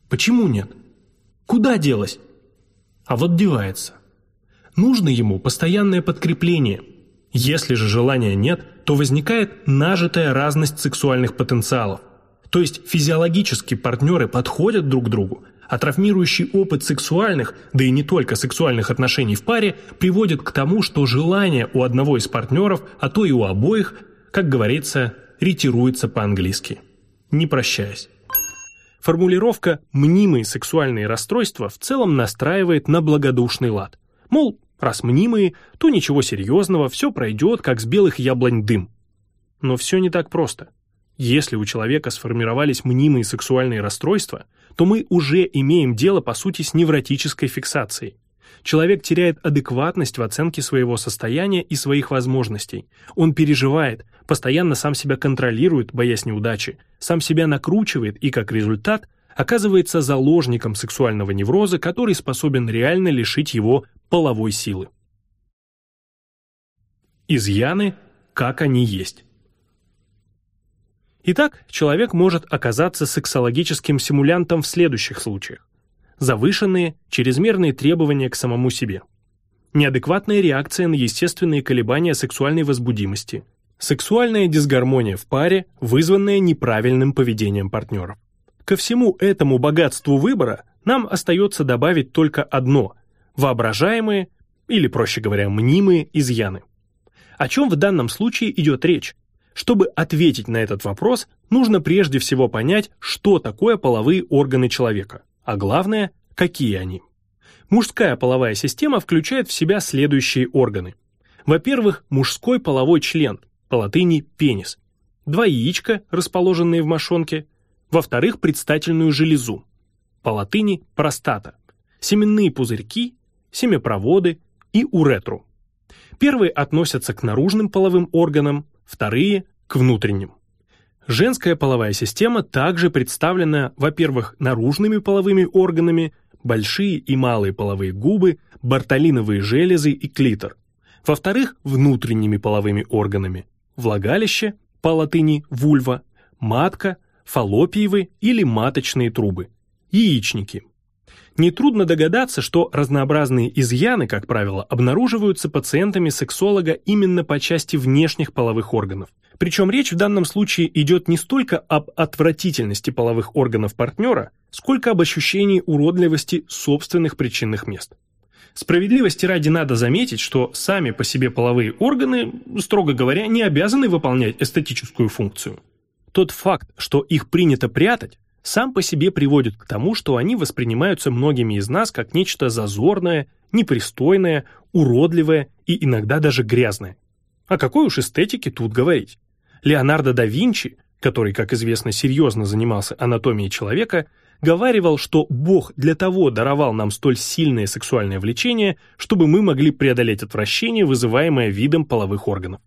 Почему нет? Куда делось? А вот девается. Нужно ему постоянное подкрепление. Если же желания нет, то возникает нажитая разность сексуальных потенциалов. То есть физиологически партнеры подходят друг к другу, а травмирующий опыт сексуальных, да и не только сексуальных отношений в паре, приводит к тому, что желание у одного из партнеров, а то и у обоих, как говорится, ретируется по-английски, не прощаясь. Формулировка «мнимые сексуальные расстройства» в целом настраивает на благодушный лад. Мол, раз мнимые, то ничего серьезного, все пройдет, как с белых яблонь дым. Но все не так просто. Если у человека сформировались мнимые сексуальные расстройства, то мы уже имеем дело, по сути, с невротической фиксацией. Человек теряет адекватность в оценке своего состояния и своих возможностей. Он переживает, постоянно сам себя контролирует, боясь неудачи, сам себя накручивает и, как результат, оказывается заложником сексуального невроза, который способен реально лишить его половой силы. Изъяны, как они есть. Итак, человек может оказаться сексологическим симулянтом в следующих случаях. Завышенные, чрезмерные требования к самому себе. Неадекватная реакция на естественные колебания сексуальной возбудимости. Сексуальная дисгармония в паре, вызванная неправильным поведением партнеров. Ко всему этому богатству выбора нам остается добавить только одно – воображаемые, или, проще говоря, мнимые изъяны. О чем в данном случае идет речь? Чтобы ответить на этот вопрос, нужно прежде всего понять, что такое половые органы человека, а главное, какие они. Мужская половая система включает в себя следующие органы. Во-первых, мужской половой член, по латыни пенис, два яичка, расположенные в мошонке, во-вторых, предстательную железу, по латыни простата, семенные пузырьки, семяпроводы и уретру. Первые относятся к наружным половым органам, вторые – к внутренним. Женская половая система также представлена, во-первых, наружными половыми органами, большие и малые половые губы, бартолиновые железы и клитор. Во-вторых, внутренними половыми органами, влагалище, по латыни вульва, матка, фаллопиевы или маточные трубы, яичники. Нетрудно догадаться, что разнообразные изъяны, как правило, обнаруживаются пациентами сексолога именно по части внешних половых органов. Причем речь в данном случае идет не столько об отвратительности половых органов партнера, сколько об ощущении уродливости собственных причинных мест. Справедливости ради надо заметить, что сами по себе половые органы, строго говоря, не обязаны выполнять эстетическую функцию. Тот факт, что их принято прятать, сам по себе приводит к тому, что они воспринимаются многими из нас как нечто зазорное, непристойное, уродливое и иногда даже грязное. О какой уж эстетике тут говорить? Леонардо да Винчи, который, как известно, серьезно занимался анатомией человека, говаривал, что Бог для того даровал нам столь сильное сексуальное влечение, чтобы мы могли преодолеть отвращение, вызываемое видом половых органов.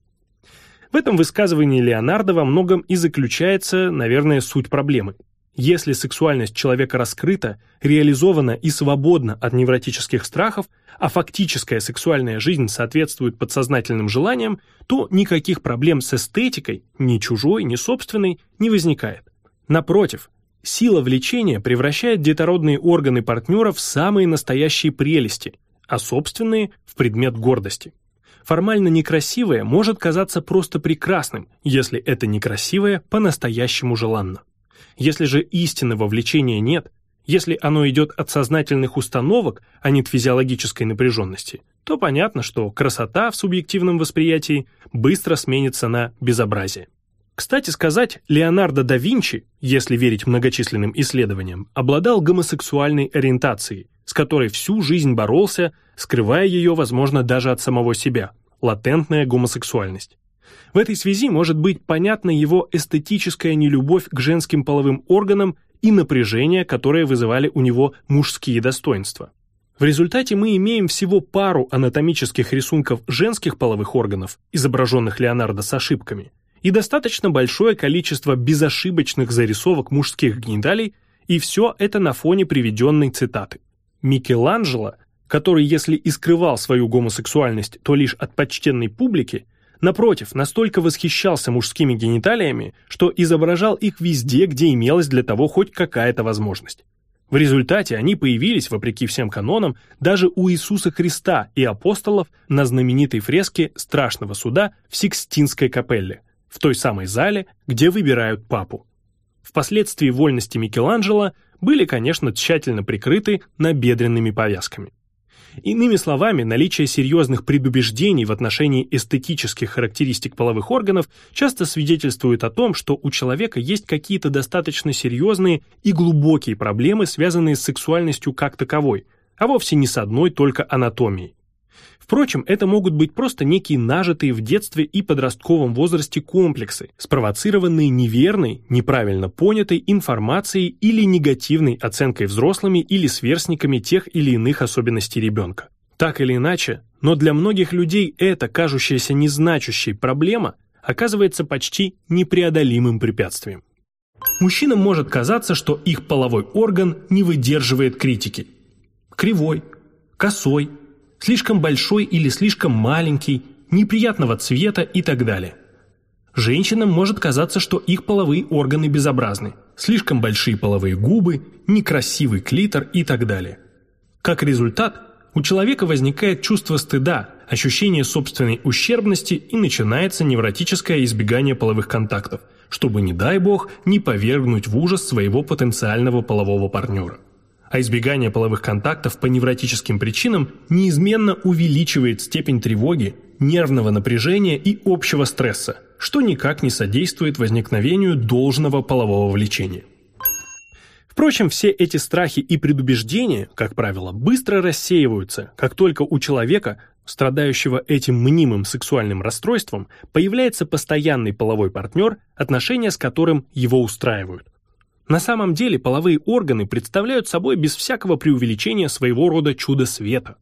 В этом высказывании Леонардо во многом и заключается, наверное, суть проблемы. Если сексуальность человека раскрыта, реализована и свободна от невротических страхов, а фактическая сексуальная жизнь соответствует подсознательным желаниям, то никаких проблем с эстетикой, ни чужой, ни собственной, не возникает. Напротив, сила влечения превращает детородные органы партнера в самые настоящие прелести, а собственные – в предмет гордости. Формально некрасивое может казаться просто прекрасным, если это некрасивое по-настоящему желанно. Если же истинного влечения нет, если оно идет от сознательных установок, а не от физиологической напряженности, то понятно, что красота в субъективном восприятии быстро сменится на безобразие. Кстати сказать, Леонардо да Винчи, если верить многочисленным исследованиям, обладал гомосексуальной ориентацией, с которой всю жизнь боролся, скрывая ее, возможно, даже от самого себя, латентная гомосексуальность. В этой связи может быть понятна его эстетическая нелюбовь к женским половым органам и напряжение, которое вызывали у него мужские достоинства. В результате мы имеем всего пару анатомических рисунков женских половых органов, изображенных Леонардо с ошибками, и достаточно большое количество безошибочных зарисовок мужских гениталий, и все это на фоне приведенной цитаты. Микеланджело, который, если и скрывал свою гомосексуальность, то лишь от почтенной публики, Напротив, настолько восхищался мужскими гениталиями, что изображал их везде, где имелась для того хоть какая-то возможность. В результате они появились, вопреки всем канонам, даже у Иисуса Христа и апостолов на знаменитой фреске Страшного суда в Сикстинской капелле, в той самой зале, где выбирают папу. Впоследствии вольности Микеланджело были, конечно, тщательно прикрыты набедренными повязками. Иными словами, наличие серьезных предубеждений в отношении эстетических характеристик половых органов часто свидетельствует о том, что у человека есть какие-то достаточно серьезные и глубокие проблемы, связанные с сексуальностью как таковой, а вовсе не с одной только анатомией. Впрочем, это могут быть просто некие нажитые в детстве и подростковом возрасте комплексы, спровоцированные неверной, неправильно понятой информацией или негативной оценкой взрослыми или сверстниками тех или иных особенностей ребенка. Так или иначе, но для многих людей эта кажущаяся незначущей проблема оказывается почти непреодолимым препятствием. Мужчинам может казаться, что их половой орган не выдерживает критики. Кривой, косой, слишком большой или слишком маленький, неприятного цвета и так далее. Женщинам может казаться, что их половые органы безобразны, слишком большие половые губы, некрасивый клитор и так далее. Как результат, У человека возникает чувство стыда, ощущение собственной ущербности и начинается невротическое избегание половых контактов, чтобы, не дай бог, не повергнуть в ужас своего потенциального полового партнера. А избегание половых контактов по невротическим причинам неизменно увеличивает степень тревоги, нервного напряжения и общего стресса, что никак не содействует возникновению должного полового влечения. Впрочем, все эти страхи и предубеждения, как правило, быстро рассеиваются, как только у человека, страдающего этим мнимым сексуальным расстройством, появляется постоянный половой партнер, отношения с которым его устраивают. На самом деле половые органы представляют собой без всякого преувеличения своего рода чудо света.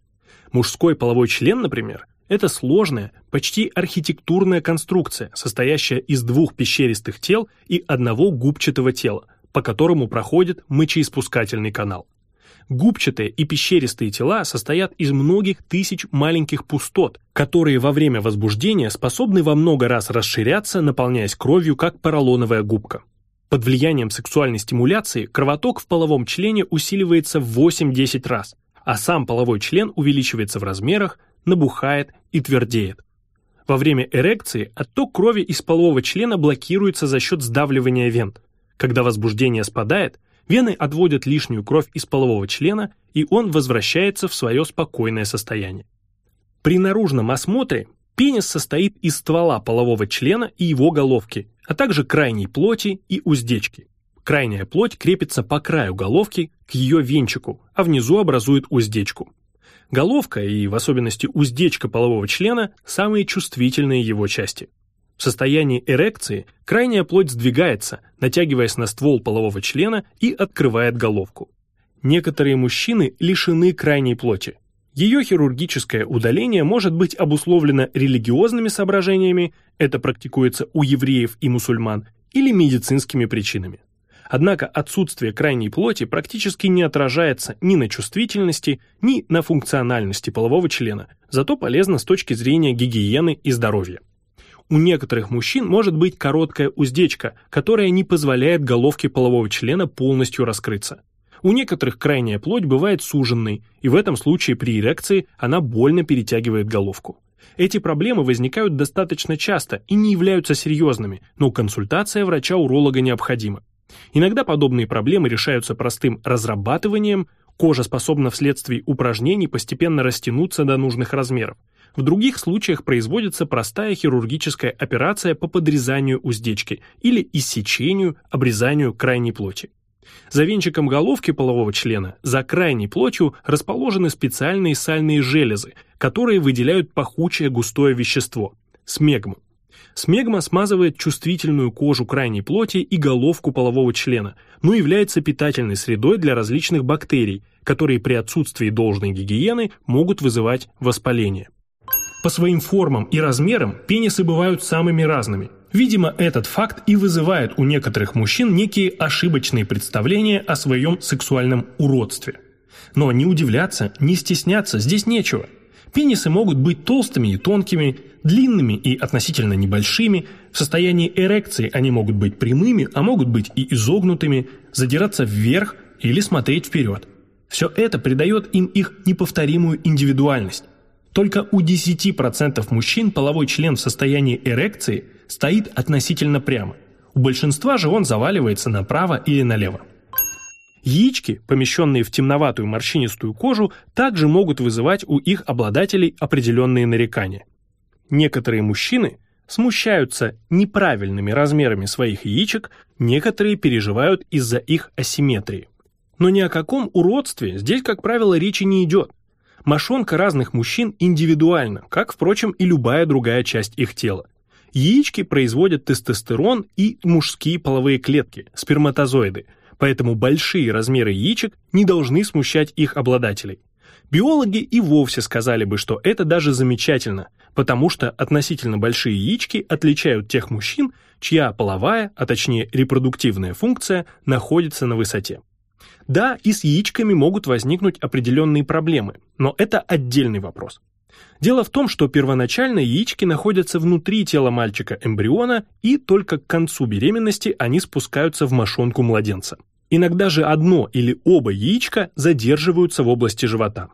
Мужской половой член, например, это сложная, почти архитектурная конструкция, состоящая из двух пещеристых тел и одного губчатого тела, по которому проходит мочеиспускательный канал. Губчатые и пещеристые тела состоят из многих тысяч маленьких пустот, которые во время возбуждения способны во много раз расширяться, наполняясь кровью, как поролоновая губка. Под влиянием сексуальной стимуляции кровоток в половом члене усиливается в 8-10 раз, а сам половой член увеличивается в размерах, набухает и твердеет. Во время эрекции отток крови из полового члена блокируется за счет сдавливания вен – когда возбуждение спадает, вены отводят лишнюю кровь из полового члена, и он возвращается в свое спокойное состояние. При наружном осмотре пенис состоит из ствола полового члена и его головки, а также крайней плоти и уздечки. Крайняя плоть крепится по краю головки к ее венчику, а внизу образует уздечку. Головка и в особенности уздечка полового члена – самые чувствительные его части. В состоянии эрекции крайняя плоть сдвигается, натягиваясь на ствол полового члена и открывает головку. Некоторые мужчины лишены крайней плоти. Ее хирургическое удаление может быть обусловлено религиозными соображениями, это практикуется у евреев и мусульман, или медицинскими причинами. Однако отсутствие крайней плоти практически не отражается ни на чувствительности, ни на функциональности полового члена, зато полезно с точки зрения гигиены и здоровья. У некоторых мужчин может быть короткая уздечка, которая не позволяет головке полового члена полностью раскрыться. У некоторых крайняя плоть бывает суженной, и в этом случае при эрекции она больно перетягивает головку. Эти проблемы возникают достаточно часто и не являются серьезными, но консультация врача-уролога необходима. Иногда подобные проблемы решаются простым разрабатыванием, кожа способна вследствие упражнений постепенно растянуться до нужных размеров. В других случаях производится простая хирургическая операция по подрезанию уздечки или иссечению, обрезанию крайней плоти. За венчиком головки полового члена, за крайней плотью расположены специальные сальные железы, которые выделяют пахучее густое вещество – смегму. Смегма смазывает чувствительную кожу крайней плоти и головку полового члена, но является питательной средой для различных бактерий, которые при отсутствии должной гигиены могут вызывать воспаление. По своим формам и размерам пенисы бывают самыми разными. Видимо, этот факт и вызывает у некоторых мужчин некие ошибочные представления о своем сексуальном уродстве. Но не удивляться, не стесняться здесь нечего. Пенисы могут быть толстыми и тонкими, длинными и относительно небольшими, в состоянии эрекции они могут быть прямыми, а могут быть и изогнутыми, задираться вверх или смотреть вперед. Все это придает им их неповторимую индивидуальность. Только у 10% мужчин половой член в состоянии эрекции стоит относительно прямо. У большинства же он заваливается направо или налево. Яички, помещенные в темноватую морщинистую кожу, также могут вызывать у их обладателей определенные нарекания. Некоторые мужчины смущаются неправильными размерами своих яичек, некоторые переживают из-за их асимметрии. Но ни о каком уродстве здесь, как правило, речи не идет. Мошонка разных мужчин индивидуальна, как, впрочем, и любая другая часть их тела. Яички производят тестостерон и мужские половые клетки, сперматозоиды, поэтому большие размеры яичек не должны смущать их обладателей. Биологи и вовсе сказали бы, что это даже замечательно, потому что относительно большие яички отличают тех мужчин, чья половая, а точнее репродуктивная функция, находится на высоте. Да, и с яичками могут возникнуть определенные проблемы, но это отдельный вопрос. Дело в том, что первоначально яички находятся внутри тела мальчика-эмбриона, и только к концу беременности они спускаются в мошонку младенца. Иногда же одно или оба яичка задерживаются в области живота.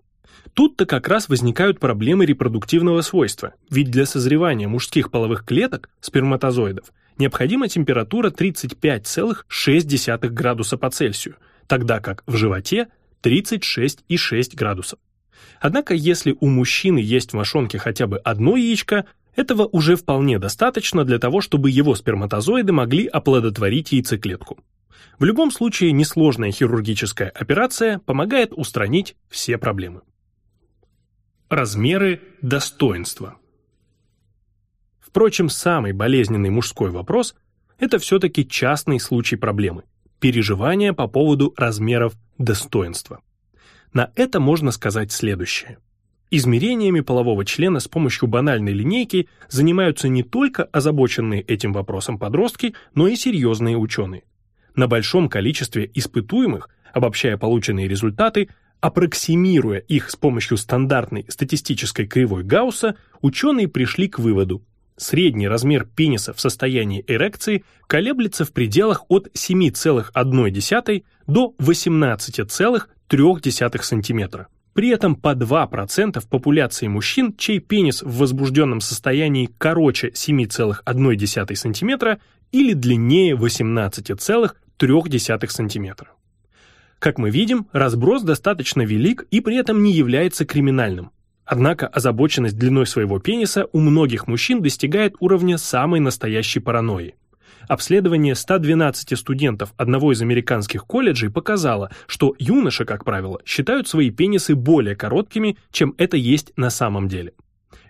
Тут-то как раз возникают проблемы репродуктивного свойства, ведь для созревания мужских половых клеток, сперматозоидов, необходима температура 35,6 градуса по Цельсию, тогда как в животе 36,6 градусов. Однако, если у мужчины есть в мошонке хотя бы одно яичко, этого уже вполне достаточно для того, чтобы его сперматозоиды могли оплодотворить яйцеклетку. В любом случае, несложная хирургическая операция помогает устранить все проблемы. Размеры достоинства. Впрочем, самый болезненный мужской вопрос – это все-таки частный случай проблемы – переживания по поводу размеров достоинства. На это можно сказать следующее. Измерениями полового члена с помощью банальной линейки занимаются не только озабоченные этим вопросом подростки, но и серьезные ученые. На большом количестве испытуемых, обобщая полученные результаты, аппроксимируя их с помощью стандартной статистической кривой Гаусса, ученые пришли к выводу, средний размер пениса в состоянии эрекции колеблется в пределах от 7,1 до 18,3 см. При этом по 2% в популяции мужчин, чей пенис в возбужденном состоянии короче 7,1 см или длиннее 18,3 см. Как мы видим, разброс достаточно велик и при этом не является криминальным. Однако озабоченность длиной своего пениса у многих мужчин достигает уровня самой настоящей паранойи. Обследование 112 студентов одного из американских колледжей показало, что юноши, как правило, считают свои пенисы более короткими, чем это есть на самом деле.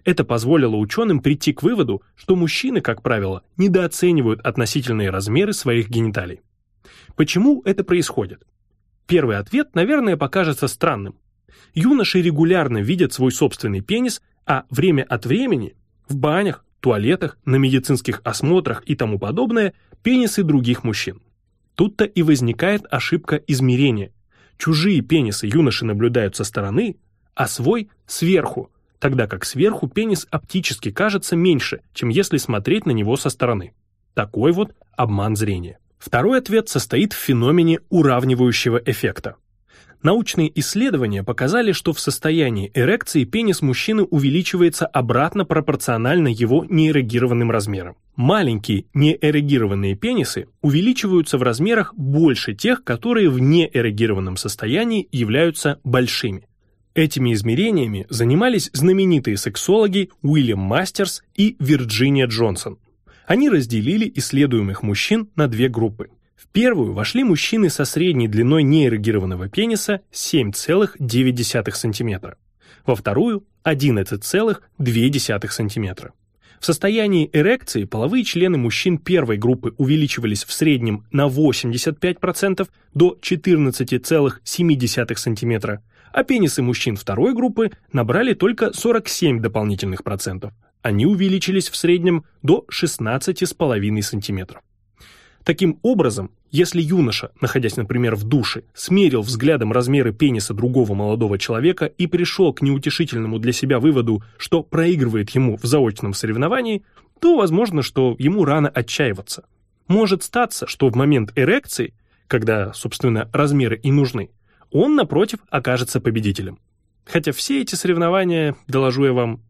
Это позволило ученым прийти к выводу, что мужчины, как правило, недооценивают относительные размеры своих гениталий. Почему это происходит? Первый ответ, наверное, покажется странным. Юноши регулярно видят свой собственный пенис, а время от времени в банях, туалетах, на медицинских осмотрах и тому подобное пенисы других мужчин. Тут-то и возникает ошибка измерения. Чужие пенисы юноши наблюдают со стороны, а свой – сверху, тогда как сверху пенис оптически кажется меньше, чем если смотреть на него со стороны. Такой вот обман зрения. Второй ответ состоит в феномене уравнивающего эффекта. Научные исследования показали, что в состоянии эрекции пенис мужчины увеличивается обратно пропорционально его неэрегированным размерам. Маленькие неэрегированные пенисы увеличиваются в размерах больше тех, которые в неэрегированном состоянии являются большими. Этими измерениями занимались знаменитые сексологи Уильям Мастерс и Вирджиния Джонсон. Они разделили исследуемых мужчин на две группы. В первую вошли мужчины со средней длиной неэрегированного пениса 7,9 см, во вторую – 11,2 см. В состоянии эрекции половые члены мужчин первой группы увеличивались в среднем на 85% до 14,7 см, а пенисы мужчин второй группы набрали только 47 дополнительных процентов. Они увеличились в среднем до 16,5 см. Таким образом, если юноша, находясь, например, в душе, смерил взглядом размеры пениса другого молодого человека и пришел к неутешительному для себя выводу, что проигрывает ему в заочном соревновании, то возможно, что ему рано отчаиваться. Может статься, что в момент эрекции, когда, собственно, размеры и нужны, он, напротив, окажется победителем. Хотя все эти соревнования, доложу я вам,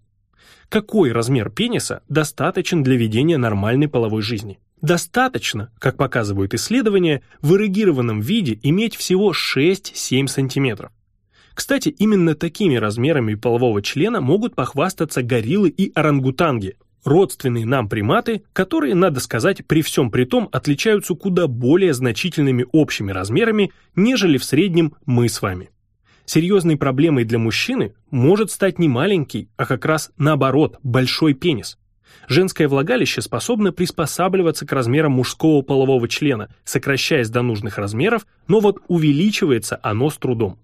какой размер пениса достаточен для ведения нормальной половой жизни? Достаточно, как показывают исследования, в эрегированном виде иметь всего 6-7 см. Кстати, именно такими размерами полового члена могут похвастаться гориллы и орангутанги, родственные нам приматы, которые, надо сказать, при всем при том отличаются куда более значительными общими размерами, нежели в среднем мы с вами. Серьезной проблемой для мужчины может стать не маленький, а как раз наоборот, большой пенис. Женское влагалище способно приспосабливаться к размерам мужского полового члена, сокращаясь до нужных размеров, но вот увеличивается оно с трудом.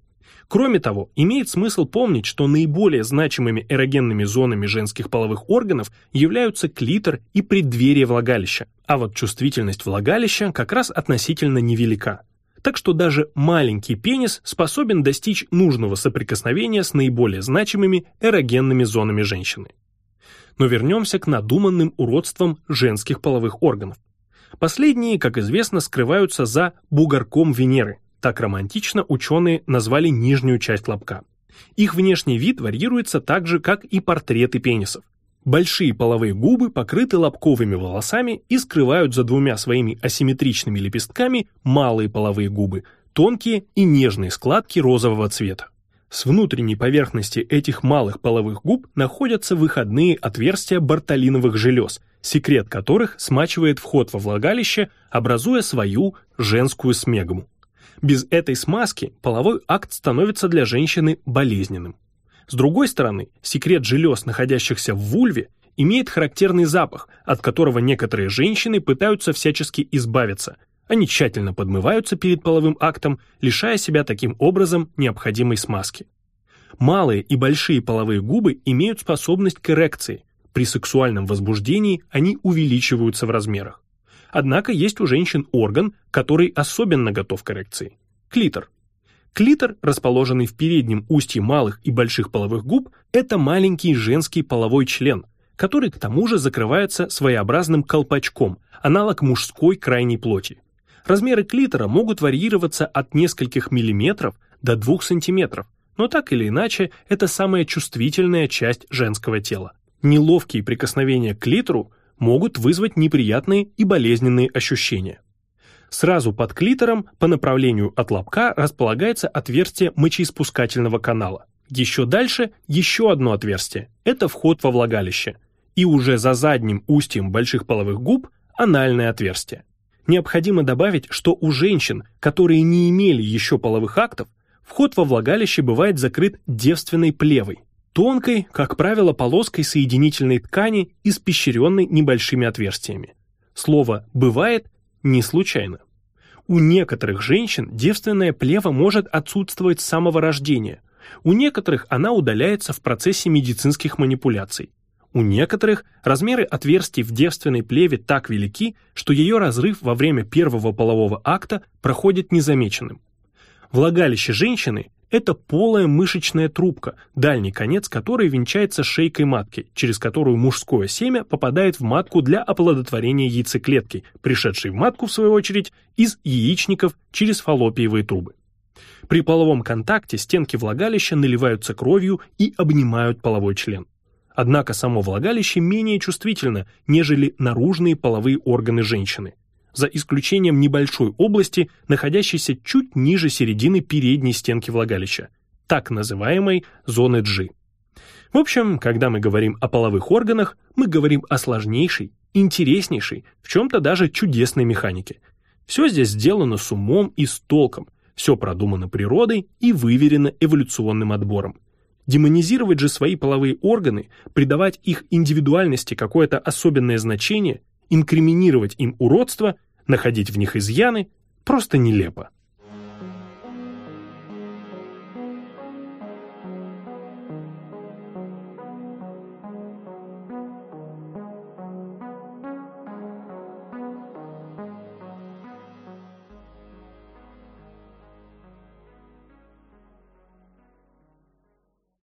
Кроме того, имеет смысл помнить, что наиболее значимыми эрогенными зонами женских половых органов являются клитор и преддверие влагалища, а вот чувствительность влагалища как раз относительно невелика. Так что даже маленький пенис способен достичь нужного соприкосновения с наиболее значимыми эрогенными зонами женщины. Но вернемся к надуманным уродствам женских половых органов. Последние, как известно, скрываются за бугорком Венеры. Так романтично ученые назвали нижнюю часть лобка. Их внешний вид варьируется так же, как и портреты пенисов. Большие половые губы покрыты лобковыми волосами и скрывают за двумя своими асимметричными лепестками малые половые губы, тонкие и нежные складки розового цвета. С внутренней поверхности этих малых половых губ находятся выходные отверстия бартолиновых желез, секрет которых смачивает вход во влагалище, образуя свою женскую смегму. Без этой смазки половой акт становится для женщины болезненным. С другой стороны, секрет желез, находящихся в вульве, имеет характерный запах, от которого некоторые женщины пытаются всячески избавиться. Они тщательно подмываются перед половым актом, лишая себя таким образом необходимой смазки. Малые и большие половые губы имеют способность к эрекции. При сексуальном возбуждении они увеличиваются в размерах. Однако есть у женщин орган, который особенно готов к эрекции – клитор. Клитор, расположенный в переднем устье малых и больших половых губ, это маленький женский половой член, который к тому же закрывается своеобразным колпачком, аналог мужской крайней плоти. Размеры клитора могут варьироваться от нескольких миллиметров до двух сантиметров, но так или иначе это самая чувствительная часть женского тела. Неловкие прикосновения к клитору могут вызвать неприятные и болезненные ощущения. Сразу под клитором по направлению от лобка располагается отверстие мочеиспускательного канала. Еще дальше еще одно отверстие – это вход во влагалище. И уже за задним устьем больших половых губ – анальное отверстие. Необходимо добавить, что у женщин, которые не имели еще половых актов, вход во влагалище бывает закрыт девственной плевой, тонкой, как правило, полоской соединительной ткани, испещренной небольшими отверстиями. Слово «бывает» не случайно. У некоторых женщин девственная плева может отсутствовать с самого рождения. У некоторых она удаляется в процессе медицинских манипуляций. У некоторых размеры отверстий в девственной плеве так велики, что ее разрыв во время первого полового акта проходит незамеченным. Влагалище женщины это полая мышечная трубка, дальний конец которой венчается шейкой матки, через которую мужское семя попадает в матку для оплодотворения яйцеклетки, пришедшей в матку, в свою очередь, из яичников через фаллопиевые трубы. При половом контакте стенки влагалища наливаются кровью и обнимают половой член. Однако само влагалище менее чувствительно, нежели наружные половые органы женщины – за исключением небольшой области, находящейся чуть ниже середины передней стенки влагалища, так называемой зоны G. В общем, когда мы говорим о половых органах, мы говорим о сложнейшей, интереснейшей, в чем-то даже чудесной механике. Все здесь сделано с умом и с толком, все продумано природой и выверено эволюционным отбором. Демонизировать же свои половые органы, придавать их индивидуальности какое-то особенное значение, инкриминировать им уродство находить в них изъяны просто нелепо.